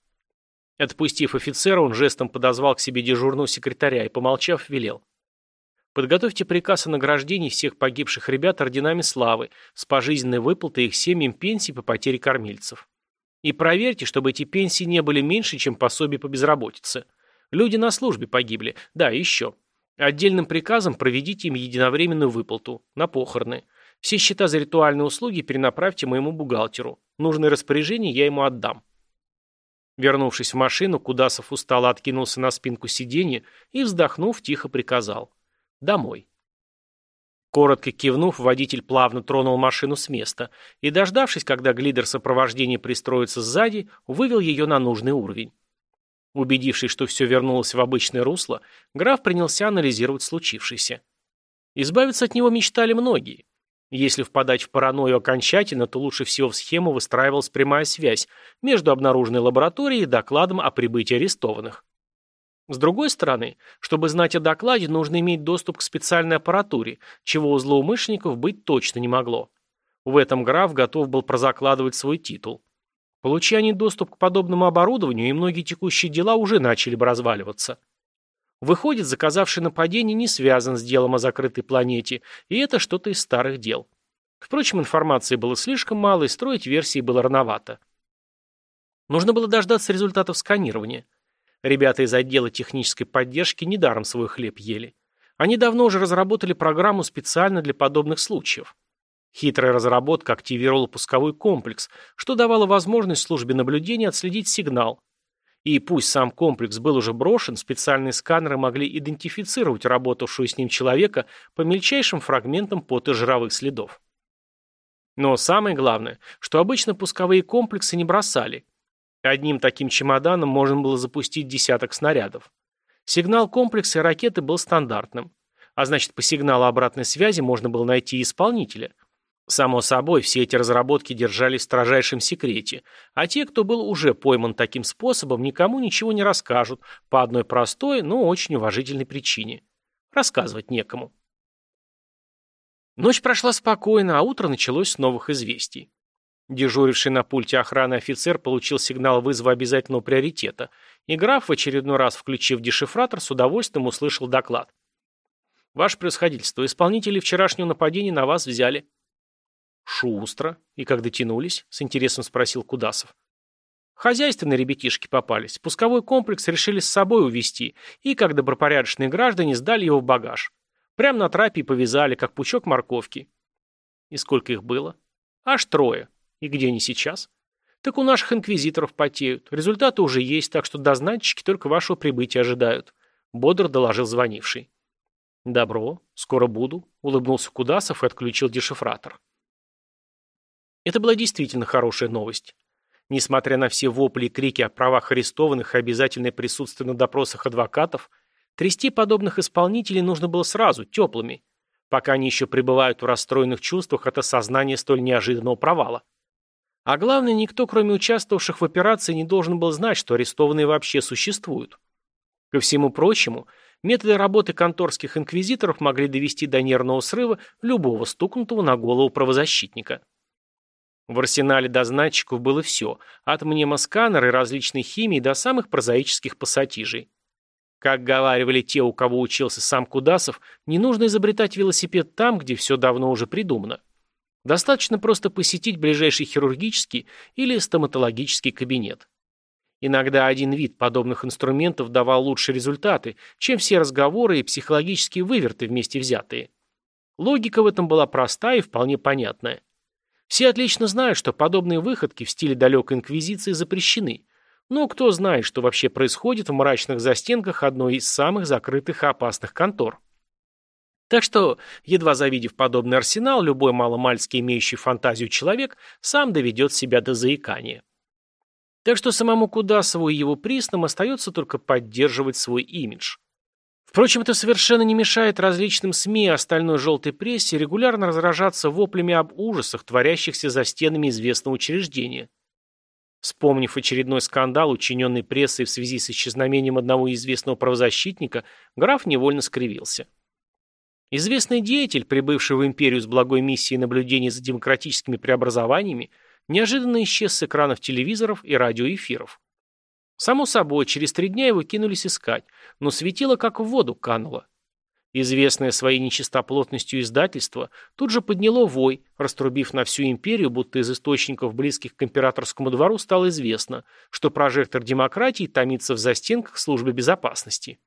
Отпустив офицера, он жестом подозвал к себе дежурного секретаря и, помолчав, велел. Подготовьте приказ о награждении всех погибших ребят орденами славы с пожизненной выплатой их семьям пенсий по потере кормильцев. И проверьте, чтобы эти пенсии не были меньше, чем пособие по безработице. Люди на службе погибли. Да, еще. Отдельным приказом проведите им единовременную выплату. На похороны. Все счета за ритуальные услуги перенаправьте моему бухгалтеру. Нужные распоряжения я ему отдам. Вернувшись в машину, Кудасов устало откинулся на спинку сиденья и, вздохнув, тихо приказал. Домой. Коротко кивнув, водитель плавно тронул машину с места и, дождавшись, когда глидер сопровождения пристроится сзади, вывел ее на нужный уровень. Убедившись, что все вернулось в обычное русло, граф принялся анализировать случившееся. Избавиться от него мечтали многие. Если впадать в паранойю окончательно, то лучше всего в схему выстраивалась прямая связь между обнаруженной лабораторией и докладом о прибытии арестованных. С другой стороны, чтобы знать о докладе, нужно иметь доступ к специальной аппаратуре, чего у злоумышленников быть точно не могло. В этом граф готов был прозакладывать свой титул. Получи доступ к подобному оборудованию, и многие текущие дела уже начали бы разваливаться. Выходит, заказавший нападение не связан с делом о закрытой планете, и это что-то из старых дел. Впрочем, информации было слишком мало, и строить версии было рановато. Нужно было дождаться результатов сканирования. Ребята из отдела технической поддержки недаром свой хлеб ели. Они давно уже разработали программу специально для подобных случаев. Хитрая разработка активировала пусковой комплекс, что давало возможность службе наблюдения отследить сигнал. И пусть сам комплекс был уже брошен, специальные сканеры могли идентифицировать работавшую с ним человека по мельчайшим фрагментам пота жировых следов. Но самое главное, что обычно пусковые комплексы не бросали – Одним таким чемоданом можно было запустить десяток снарядов. Сигнал комплекса и ракеты был стандартным. А значит, по сигналу обратной связи можно было найти исполнителя. Само собой, все эти разработки держались в строжайшем секрете, а те, кто был уже пойман таким способом, никому ничего не расскажут по одной простой, но очень уважительной причине. Рассказывать некому. Ночь прошла спокойно, а утро началось с новых известий. Дежуривший на пульте охраны офицер получил сигнал вызова обязательного приоритета, и граф, в очередной раз включив дешифратор, с удовольствием услышал доклад. «Ваше превосходительство, исполнители вчерашнего нападения на вас взяли». «Шустро. И как дотянулись?» — с интересом спросил Кудасов. Хозяйственные ребятишки попались. Пусковой комплекс решили с собой увезти, и, как добропорядочные граждане, сдали его в багаж. Прямо на трапе повязали, как пучок морковки. И сколько их было? Аж трое. И где они сейчас? Так у наших инквизиторов потеют. Результаты уже есть, так что дознатчики только вашего прибытия ожидают. Бодро доложил звонивший. Добро, скоро буду, улыбнулся Кудасов и отключил дешифратор. Это была действительно хорошая новость. Несмотря на все вопли и крики о правах арестованных и обязательное присутствие на допросах адвокатов, трясти подобных исполнителей нужно было сразу, теплыми, пока они еще пребывают в расстроенных чувствах от осознания столь неожиданного провала. А главное, никто, кроме участвовавших в операции, не должен был знать, что арестованные вообще существуют. Ко всему прочему, методы работы конторских инквизиторов могли довести до нервного срыва любого стукнутого на голову правозащитника. В арсенале дознатчиков было все, от мнемосканера и различной химии до самых прозаических пассатижей. Как говаривали те, у кого учился сам Кудасов, не нужно изобретать велосипед там, где все давно уже придумано. Достаточно просто посетить ближайший хирургический или стоматологический кабинет. Иногда один вид подобных инструментов давал лучшие результаты, чем все разговоры и психологические выверты вместе взятые. Логика в этом была простая и вполне понятная. Все отлично знают, что подобные выходки в стиле далекой инквизиции запрещены. Но кто знает, что вообще происходит в мрачных застенках одной из самых закрытых и опасных контор. Так что, едва завидев подобный арсенал, любой маломальски имеющий фантазию человек сам доведет себя до заикания. Так что самому Кудасову и его приснам остается только поддерживать свой имидж. Впрочем, это совершенно не мешает различным СМИ и остальной желтой прессе регулярно разражаться воплями об ужасах, творящихся за стенами известного учреждения. Вспомнив очередной скандал, учиненный прессой в связи с исчезновением одного известного правозащитника, граф невольно скривился. Известный деятель, прибывший в империю с благой миссией наблюдения за демократическими преобразованиями, неожиданно исчез с экранов телевизоров и радиоэфиров. Само собой, через три дня его кинулись искать, но светило как в воду кануло. Известное своей нечистоплотностью издательство тут же подняло вой, раструбив на всю империю, будто из источников, близких к императорскому двору, стало известно, что прожектор демократии томится в застенках службы безопасности.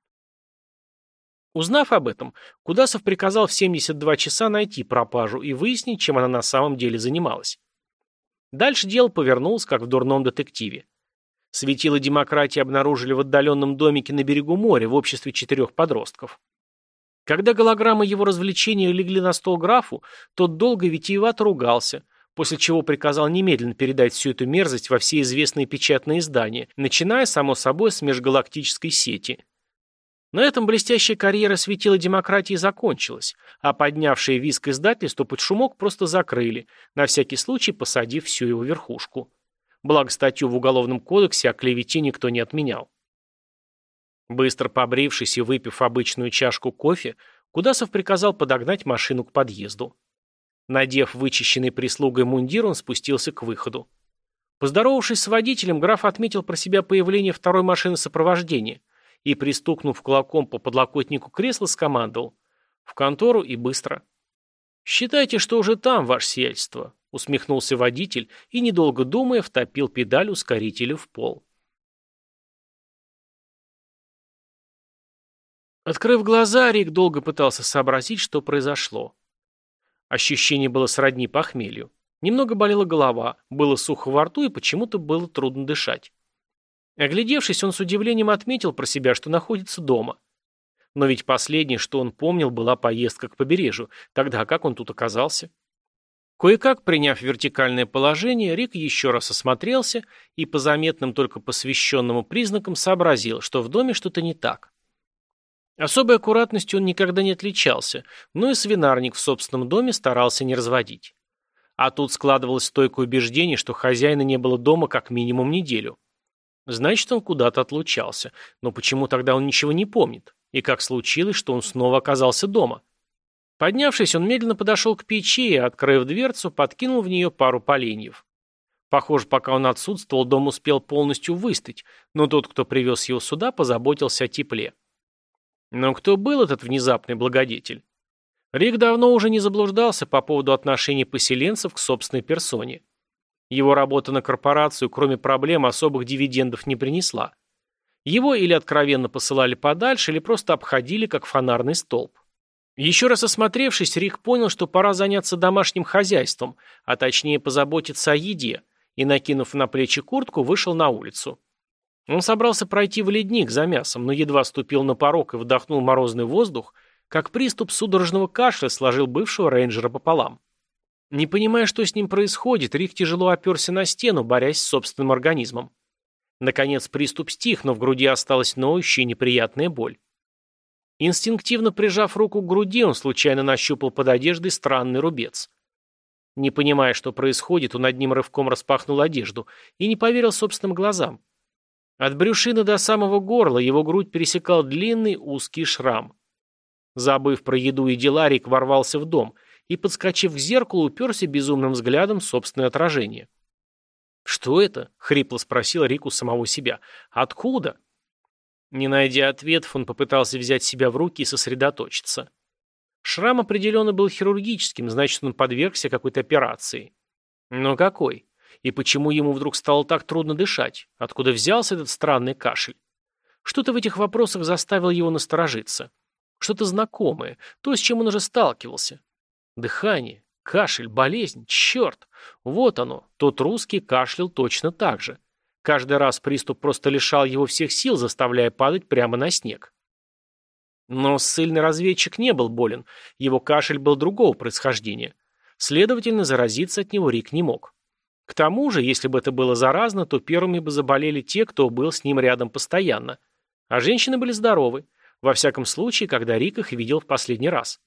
Узнав об этом, Кудасов приказал в 72 часа найти пропажу и выяснить, чем она на самом деле занималась. Дальше дело повернулось, как в дурном детективе. Светило демократии обнаружили в отдаленном домике на берегу моря в обществе четырех подростков. Когда голограммы его развлечения легли на стол графу, тот долго и ругался, после чего приказал немедленно передать всю эту мерзость во все известные печатные издания, начиная, само собой, с межгалактической сети. На этом блестящая карьера светила демократии закончилась, а поднявшие виск издательство под шумок просто закрыли, на всякий случай посадив всю его верхушку. Благо статью в Уголовном кодексе о клевете никто не отменял. Быстро побрившись и выпив обычную чашку кофе, Кудасов приказал подогнать машину к подъезду. Надев вычищенный прислугой мундир, он спустился к выходу. Поздоровавшись с водителем, граф отметил про себя появление второй машины сопровождения и, пристукнув кулаком по подлокотнику кресла, скомандовал «В контору и быстро». «Считайте, что уже там, ваше сиятельство», — усмехнулся водитель и, недолго думая, втопил педаль ускорителя в пол. Открыв глаза, Рик долго пытался сообразить, что произошло. Ощущение было сродни похмелью. Немного болела голова, было сухо во рту и почему-то было трудно дышать. Оглядевшись, он с удивлением отметил про себя, что находится дома. Но ведь последнее, что он помнил, была поездка к побережью. Тогда как он тут оказался? Кое-как, приняв вертикальное положение, Рик еще раз осмотрелся и по заметным только посвященному признакам сообразил, что в доме что-то не так. Особой аккуратностью он никогда не отличался, но и свинарник в собственном доме старался не разводить. А тут складывалось стойкое убеждение, что хозяина не было дома как минимум неделю. Значит, он куда-то отлучался. Но почему тогда он ничего не помнит? И как случилось, что он снова оказался дома? Поднявшись, он медленно подошел к печи и, открыв дверцу, подкинул в нее пару поленьев. Похоже, пока он отсутствовал, дом успел полностью выстыть, но тот, кто привез его сюда, позаботился о тепле. Но кто был этот внезапный благодетель? Рик давно уже не заблуждался по поводу отношений поселенцев к собственной персоне. Его работа на корпорацию, кроме проблем, особых дивидендов не принесла. Его или откровенно посылали подальше, или просто обходили, как фонарный столб. Еще раз осмотревшись, Рик понял, что пора заняться домашним хозяйством, а точнее позаботиться о еде, и, накинув на плечи куртку, вышел на улицу. Он собрался пройти в ледник за мясом, но едва ступил на порог и вдохнул морозный воздух, как приступ судорожного кашля сложил бывшего рейнджера пополам. Не понимая, что с ним происходит, Рик тяжело оперся на стену, борясь с собственным организмом. Наконец приступ стих, но в груди осталась ноющая неприятная боль. Инстинктивно прижав руку к груди, он случайно нащупал под одеждой странный рубец. Не понимая, что происходит, он одним рывком распахнул одежду и не поверил собственным глазам. От брюшины до самого горла его грудь пересекал длинный узкий шрам. Забыв про еду и дела, Рик ворвался в дом – и, подскочив к зеркалу, уперся безумным взглядом в собственное отражение. «Что это?» — хрипло спросил Рику самого себя. «Откуда?» Не найдя ответов, он попытался взять себя в руки и сосредоточиться. Шрам определенно был хирургическим, значит, он подвергся какой-то операции. Но какой? И почему ему вдруг стало так трудно дышать? Откуда взялся этот странный кашель? Что-то в этих вопросах заставило его насторожиться. Что-то знакомое, то, с чем он уже сталкивался. Дыхание, кашель, болезнь, черт. Вот оно, тот русский кашлял точно так же. Каждый раз приступ просто лишал его всех сил, заставляя падать прямо на снег. Но ссыльный разведчик не был болен, его кашель был другого происхождения. Следовательно, заразиться от него Рик не мог. К тому же, если бы это было заразно, то первыми бы заболели те, кто был с ним рядом постоянно. А женщины были здоровы. Во всяком случае, когда Рик их видел в последний раз.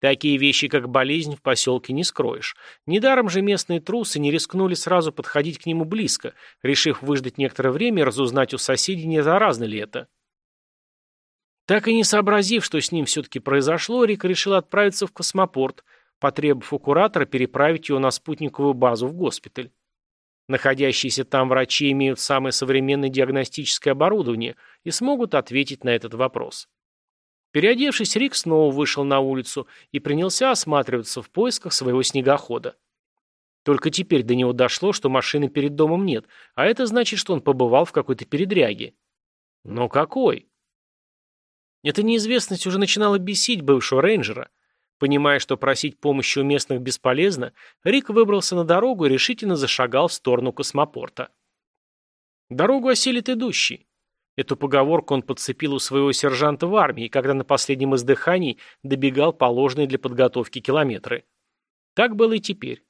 Такие вещи, как болезнь, в поселке не скроешь. Недаром же местные трусы не рискнули сразу подходить к нему близко, решив выждать некоторое время и разузнать у соседей, не заразно ли это. Так и не сообразив, что с ним все-таки произошло, Рик решил отправиться в космопорт, потребовав у куратора переправить его на спутниковую базу в госпиталь. Находящиеся там врачи имеют самое современное диагностическое оборудование и смогут ответить на этот вопрос. Переодевшись, Рик снова вышел на улицу и принялся осматриваться в поисках своего снегохода. Только теперь до него дошло, что машины перед домом нет, а это значит, что он побывал в какой-то передряге. Но какой? Эта неизвестность уже начинала бесить бывшего рейнджера. Понимая, что просить помощи у местных бесполезно, Рик выбрался на дорогу и решительно зашагал в сторону космопорта. Дорогу осилит идущий. Эту поговорку он подцепил у своего сержанта в армии, когда на последнем издыхании добегал положенные для подготовки километры. Так было и теперь.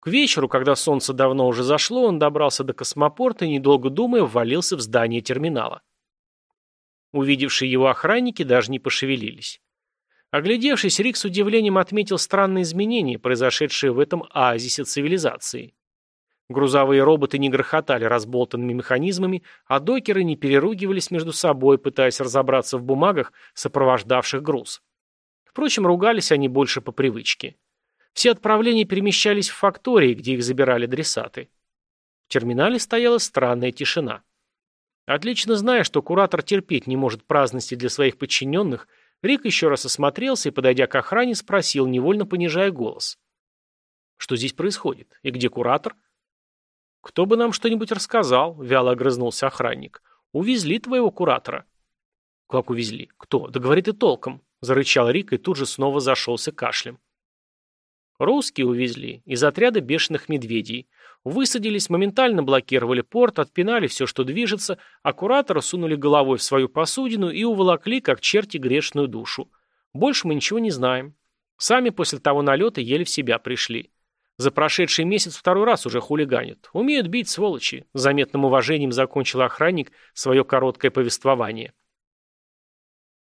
К вечеру, когда солнце давно уже зашло, он добрался до космопорта и, недолго думая, ввалился в здание терминала. Увидевшие его охранники даже не пошевелились. Оглядевшись, Рик с удивлением отметил странные изменения, произошедшие в этом оазисе цивилизации. Грузовые роботы не грохотали разболтанными механизмами, а докеры не переругивались между собой, пытаясь разобраться в бумагах, сопровождавших груз. Впрочем, ругались они больше по привычке. Все отправления перемещались в фактории, где их забирали адресаты. В терминале стояла странная тишина. Отлично зная, что куратор терпеть не может праздности для своих подчиненных, Рик еще раз осмотрелся и, подойдя к охране, спросил, невольно понижая голос. «Что здесь происходит? И где куратор?» «Кто бы нам что-нибудь рассказал?» — вяло огрызнулся охранник. «Увезли твоего куратора». «Как увезли? Кто? Да говорит и толком», — зарычал Рик и тут же снова зашелся кашлем. Русские увезли из отряда бешеных медведей. Высадились, моментально блокировали порт, отпинали все, что движется, а куратора сунули головой в свою посудину и уволокли, как черти, грешную душу. Больше мы ничего не знаем. Сами после того налета еле в себя пришли. За прошедший месяц второй раз уже хулиганят. Умеют бить, сволочи. С заметным уважением закончил охранник свое короткое повествование.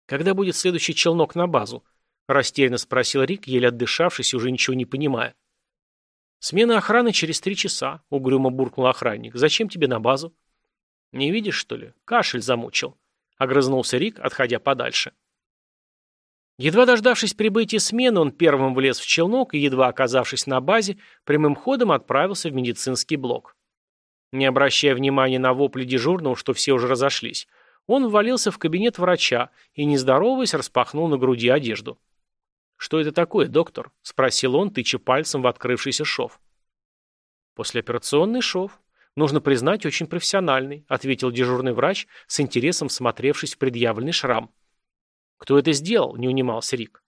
Когда будет следующий челнок на базу? Растерянно спросил Рик, еле отдышавшись, уже ничего не понимая. «Смена охраны через три часа», — угрюмо буркнул охранник. «Зачем тебе на базу?» «Не видишь, что ли? Кашель замучил», — огрызнулся Рик, отходя подальше. Едва дождавшись прибытия смены, он первым влез в челнок и, едва оказавшись на базе, прямым ходом отправился в медицинский блок. Не обращая внимания на вопли дежурного, что все уже разошлись, он ввалился в кабинет врача и, не здороваясь, распахнул на груди одежду. «Что это такое, доктор?» – спросил он, тыча пальцем в открывшийся шов. «Послеоперационный шов. Нужно признать, очень профессиональный», – ответил дежурный врач, с интересом всмотревшись в предъявленный шрам. «Кто это сделал?» – не унимался Рик.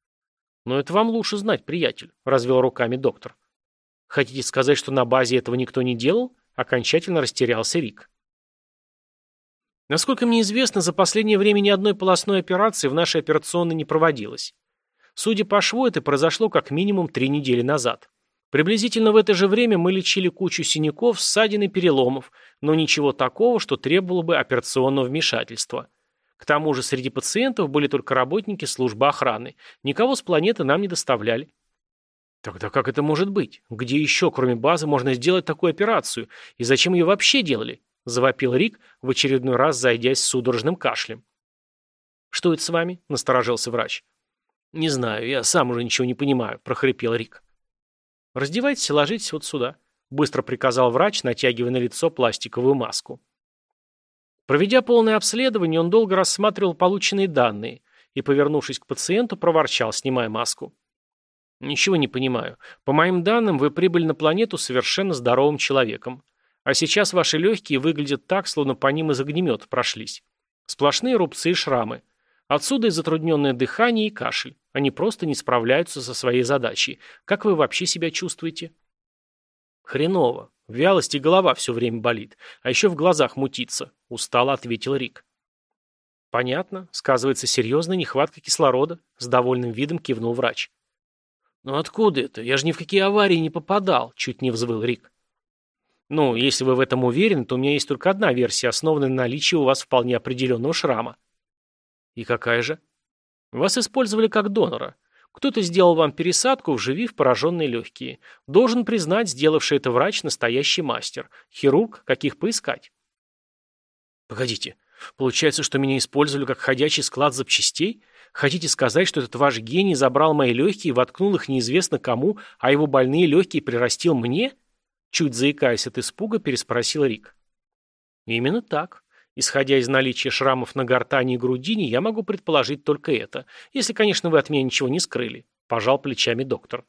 «Но это вам лучше знать, приятель», – развел руками доктор. «Хотите сказать, что на базе этого никто не делал?» – окончательно растерялся Рик. Насколько мне известно, за последнее время ни одной полостной операции в нашей операционной не проводилось. Судя по шву, это произошло как минимум три недели назад. Приблизительно в это же время мы лечили кучу синяков, ссадин и переломов, но ничего такого, что требовало бы операционного вмешательства. К тому же среди пациентов были только работники службы охраны. Никого с планеты нам не доставляли. Тогда как это может быть? Где еще, кроме базы, можно сделать такую операцию? И зачем ее вообще делали? Завопил Рик, в очередной раз зайдясь судорожным кашлем. «Что это с вами?» – насторожился врач. «Не знаю, я сам уже ничего не понимаю», – прохрипел Рик. «Раздевайтесь и ложитесь вот сюда», – быстро приказал врач, натягивая на лицо пластиковую маску. Проведя полное обследование, он долго рассматривал полученные данные и, повернувшись к пациенту, проворчал, снимая маску. «Ничего не понимаю. По моим данным, вы прибыли на планету совершенно здоровым человеком. А сейчас ваши легкие выглядят так, словно по ним из огнемета прошлись. Сплошные рубцы и шрамы. Отсюда и затрудненное дыхание и кашель. Они просто не справляются со своей задачей. Как вы вообще себя чувствуете?» «Хреново. Вялость и голова все время болит. А еще в глазах мутится», — устало ответил Рик. «Понятно. Сказывается серьезная нехватка кислорода», — с довольным видом кивнул врач. «Ну откуда это? Я же ни в какие аварии не попадал», — чуть не взвыл Рик. «Ну, если вы в этом уверены, то у меня есть только одна версия, основанная на наличии у вас вполне определенного шрама». И какая же? Вас использовали как донора. Кто-то сделал вам пересадку, вживив пораженные легкие. Должен признать, сделавший это врач – настоящий мастер. Хирург, каких поискать. Погодите, получается, что меня использовали как ходячий склад запчастей? Хотите сказать, что этот ваш гений забрал мои легкие и воткнул их неизвестно кому, а его больные легкие прирастил мне? Чуть заикаясь от испуга, переспросил Рик. Именно так. Исходя из наличия шрамов на гортани и грудине, я могу предположить только это. Если, конечно, вы от меня ничего не скрыли. Пожал плечами доктор.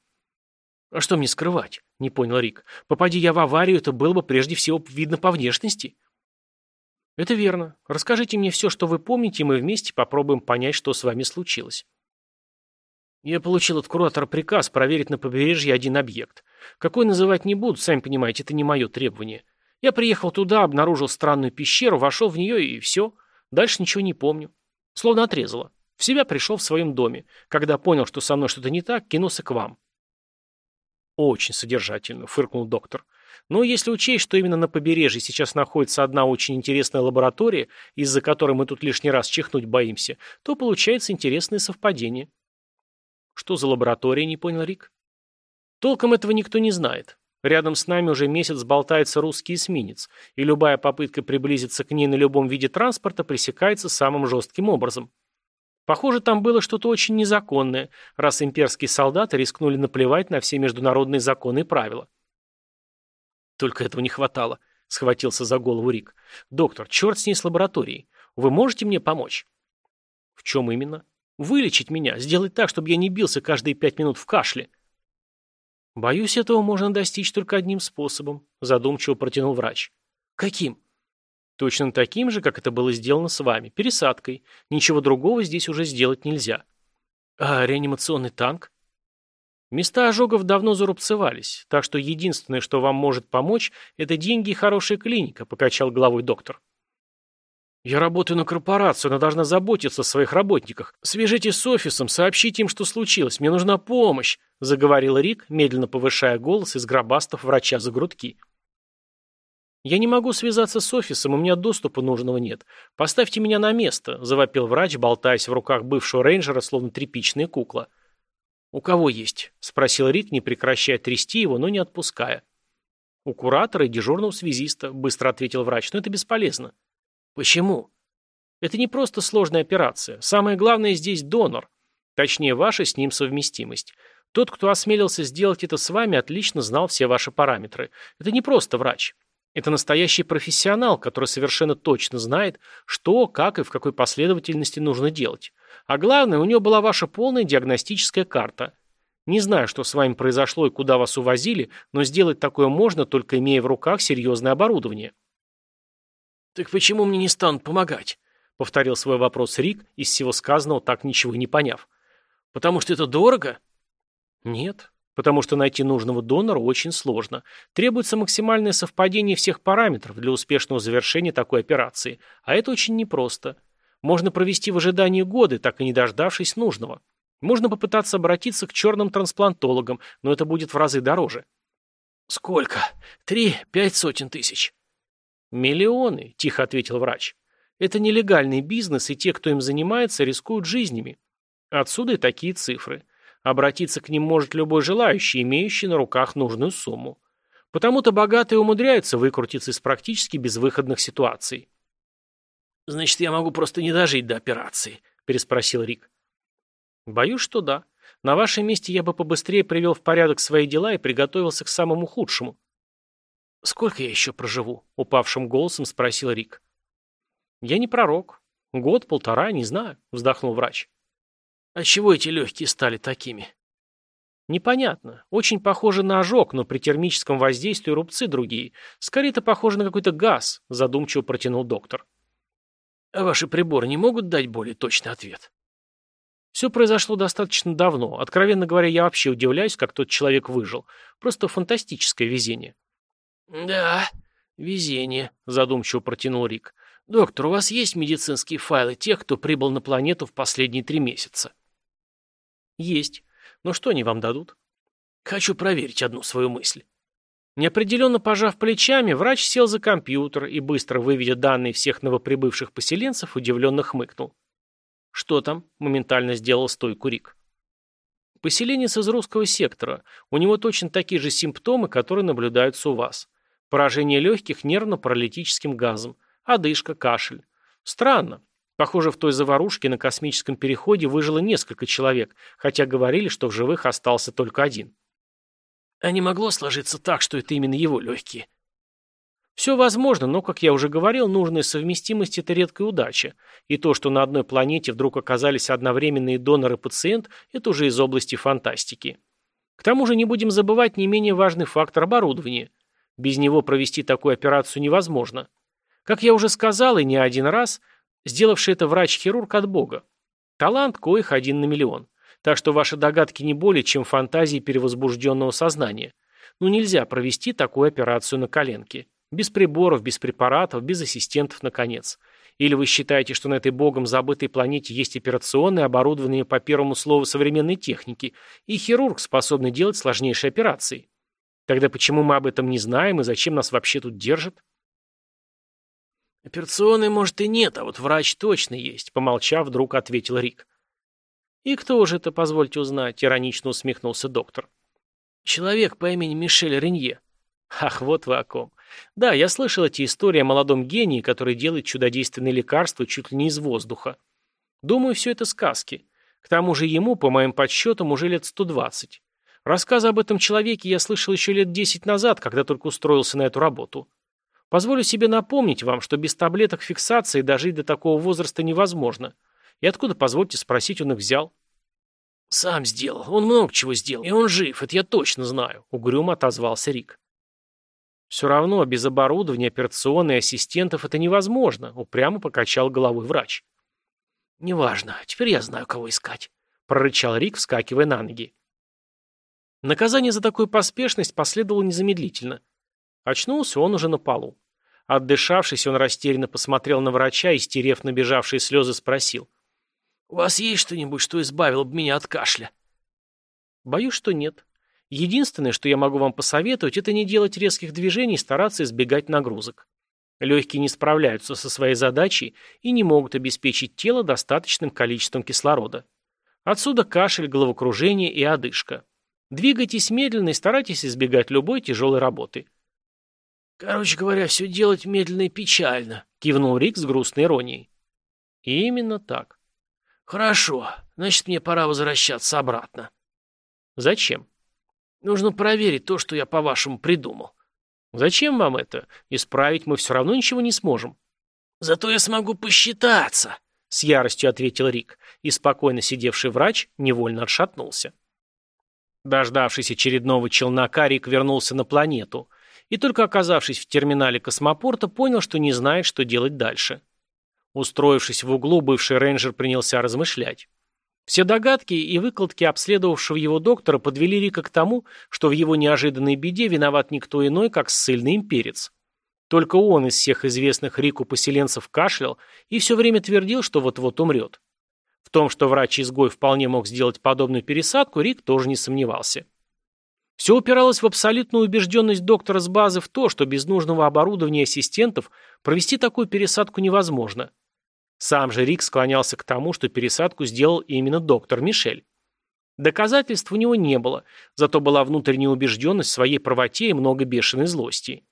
А что мне скрывать? Не понял Рик. Попади я в аварию, это было бы прежде всего видно по внешности. Это верно. Расскажите мне все, что вы помните, и мы вместе попробуем понять, что с вами случилось. Я получил от куратора приказ проверить на побережье один объект. Какой называть не буду, сами понимаете, это не мое требование. Я приехал туда, обнаружил странную пещеру, вошел в нее и все. Дальше ничего не помню. Словно отрезало. В себя пришел в своем доме. Когда понял, что со мной что-то не так, кинулся к вам. Очень содержательно, фыркнул доктор. Но если учесть, что именно на побережье сейчас находится одна очень интересная лаборатория, из-за которой мы тут лишний раз чихнуть боимся, то получается интересное совпадение. Что за лаборатория, не понял Рик? Толком этого никто не знает. Рядом с нами уже месяц болтается русский эсминец, и любая попытка приблизиться к ней на любом виде транспорта пресекается самым жестким образом. Похоже, там было что-то очень незаконное, раз имперские солдаты рискнули наплевать на все международные законы и правила. Только этого не хватало, схватился за голову Рик. Доктор, черт с ней с лабораторией. Вы можете мне помочь? В чем именно? Вылечить меня, сделать так, чтобы я не бился каждые пять минут в кашле. «Боюсь, этого можно достичь только одним способом», – задумчиво протянул врач. «Каким?» «Точно таким же, как это было сделано с вами, пересадкой. Ничего другого здесь уже сделать нельзя». «А реанимационный танк?» Места ожогов давно зарубцевались, так что единственное, что вам может помочь, это деньги и хорошая клиника, покачал головой доктор. «Я работаю на корпорацию, она должна заботиться о своих работниках. Свяжитесь с офисом, сообщите им, что случилось. Мне нужна помощь», — заговорил Рик, медленно повышая голос из гробастов врача за грудки. «Я не могу связаться с офисом, у меня доступа нужного нет. Поставьте меня на место», — завопил врач, болтаясь в руках бывшего рейнджера, словно тряпичная кукла. «У кого есть?» — спросил Рик, не прекращая трясти его, но не отпуская. «У куратора и дежурного связиста», — быстро ответил врач, — «но это бесполезно». Почему? Это не просто сложная операция. Самое главное здесь донор. Точнее, ваша с ним совместимость. Тот, кто осмелился сделать это с вами, отлично знал все ваши параметры. Это не просто врач. Это настоящий профессионал, который совершенно точно знает, что, как и в какой последовательности нужно делать. А главное, у него была ваша полная диагностическая карта. Не знаю, что с вами произошло и куда вас увозили, но сделать такое можно, только имея в руках серьезное оборудование. «Так почему мне не станут помогать?» — повторил свой вопрос Рик, из всего сказанного так ничего не поняв. «Потому что это дорого?» «Нет, потому что найти нужного донора очень сложно. Требуется максимальное совпадение всех параметров для успешного завершения такой операции, а это очень непросто. Можно провести в ожидании годы, так и не дождавшись нужного. Можно попытаться обратиться к черным трансплантологам, но это будет в разы дороже». «Сколько? Три, пять сотен тысяч». «Миллионы», – тихо ответил врач. «Это нелегальный бизнес, и те, кто им занимается, рискуют жизнями. Отсюда и такие цифры. Обратиться к ним может любой желающий, имеющий на руках нужную сумму. Потому-то богатые умудряются выкрутиться из практически безвыходных ситуаций». «Значит, я могу просто не дожить до операции», – переспросил Рик. «Боюсь, что да. На вашем месте я бы побыстрее привел в порядок свои дела и приготовился к самому худшему». «Сколько я еще проживу?» — упавшим голосом спросил Рик. «Я не пророк. Год, полтора, не знаю», — вздохнул врач. «А чего эти легкие стали такими?» «Непонятно. Очень похоже на ожог, но при термическом воздействии рубцы другие. Скорее это похоже на какой-то газ», — задумчиво протянул доктор. «А ваши приборы не могут дать более точный ответ?» Все произошло достаточно давно. Откровенно говоря, я вообще удивляюсь, как тот человек выжил. Просто фантастическое везение. «Да, везение», — задумчиво протянул Рик. «Доктор, у вас есть медицинские файлы тех, кто прибыл на планету в последние три месяца?» «Есть. Но что они вам дадут?» «Хочу проверить одну свою мысль». Неопределенно пожав плечами, врач сел за компьютер и, быстро выведя данные всех новоприбывших поселенцев, удивленно хмыкнул. «Что там?» – моментально сделал стойку Рик. «Поселенец из русского сектора. У него точно такие же симптомы, которые наблюдаются у вас. Поражение легких нервно-паралитическим газом, одышка, кашель. Странно. Похоже, в той заварушке на космическом переходе выжило несколько человек, хотя говорили, что в живых остался только один. А не могло сложиться так, что это именно его легкие. Все возможно, но, как я уже говорил, нужная совместимость – это редкая удача. И то, что на одной планете вдруг оказались одновременные донор и пациент – это уже из области фантастики. К тому же не будем забывать не менее важный фактор оборудования. Без него провести такую операцию невозможно. Как я уже сказал и не один раз, сделавший это врач-хирург от Бога. Талант коих один на миллион. Так что ваши догадки не более, чем фантазии перевозбужденного сознания. Ну нельзя провести такую операцию на коленке. Без приборов, без препаратов, без ассистентов, наконец. Или вы считаете, что на этой богом забытой планете есть операционные, оборудованные по первому слову современной техники, и хирург, способный делать сложнейшие операции? Тогда почему мы об этом не знаем и зачем нас вообще тут держат? «Операционной, может, и нет, а вот врач точно есть», — помолчав, вдруг ответил Рик. «И кто же это, позвольте узнать?» — иронично усмехнулся доктор. «Человек по имени Мишель Ренье». «Ах, вот вы о ком. Да, я слышал эти истории о молодом гении, который делает чудодейственные лекарства чуть ли не из воздуха. Думаю, все это сказки. К тому же ему, по моим подсчетам, уже лет 120. Рассказы об этом человеке я слышал еще лет 10 назад, когда только устроился на эту работу. Позволю себе напомнить вам, что без таблеток фиксации дожить до такого возраста невозможно. И откуда, позвольте спросить, он их взял? «Сам сделал. Он много чего сделал. И он жив, это я точно знаю», — угрюмо отозвался Рик. «Все равно без оборудования, операционной ассистентов это невозможно», — упрямо покачал головой врач. «Неважно. Теперь я знаю, кого искать», — прорычал Рик, вскакивая на ноги. Наказание за такую поспешность последовало незамедлительно. Очнулся он уже на полу. Отдышавшись, он растерянно посмотрел на врача и, стерев набежавшие слезы, спросил. «У вас есть что-нибудь, что избавило бы меня от кашля?» «Боюсь, что нет. Единственное, что я могу вам посоветовать, это не делать резких движений и стараться избегать нагрузок. Легкие не справляются со своей задачей и не могут обеспечить тело достаточным количеством кислорода. Отсюда кашель, головокружение и одышка. Двигайтесь медленно и старайтесь избегать любой тяжелой работы. «Короче говоря, все делать медленно и печально», — кивнул Рик с грустной иронией. «Именно так». «Хорошо. Значит, мне пора возвращаться обратно». «Зачем?» «Нужно проверить то, что я, по-вашему, придумал». «Зачем вам это? Исправить мы все равно ничего не сможем». «Зато я смогу посчитаться», — с яростью ответил Рик, и спокойно сидевший врач невольно отшатнулся. Дождавшись очередного челнока, Рик вернулся на планету — и только оказавшись в терминале космопорта, понял, что не знает, что делать дальше. Устроившись в углу, бывший рейнджер принялся размышлять. Все догадки и выкладки обследовавшего его доктора подвели Рика к тому, что в его неожиданной беде виноват никто иной, как ссыльный имперец. Только он из всех известных Рику поселенцев кашлял и все время твердил, что вот-вот умрет. В том, что врач-изгой вполне мог сделать подобную пересадку, Рик тоже не сомневался. Все упиралось в абсолютную убежденность доктора с базы в то, что без нужного оборудования и ассистентов провести такую пересадку невозможно. Сам же Рик склонялся к тому, что пересадку сделал именно доктор Мишель. Доказательств у него не было, зато была внутренняя убежденность в своей правоте и много бешеной злости.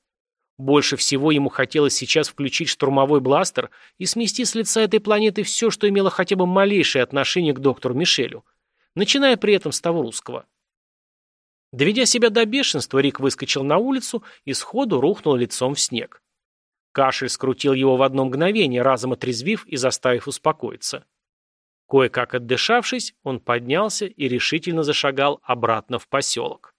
Больше всего ему хотелось сейчас включить штурмовой бластер и смести с лица этой планеты все, что имело хотя бы малейшее отношение к доктору Мишелю, начиная при этом с того русского. Доведя себя до бешенства, Рик выскочил на улицу и сходу рухнул лицом в снег. Кашель скрутил его в одно мгновение, разом отрезвив и заставив успокоиться. Кое-как отдышавшись, он поднялся и решительно зашагал обратно в поселок.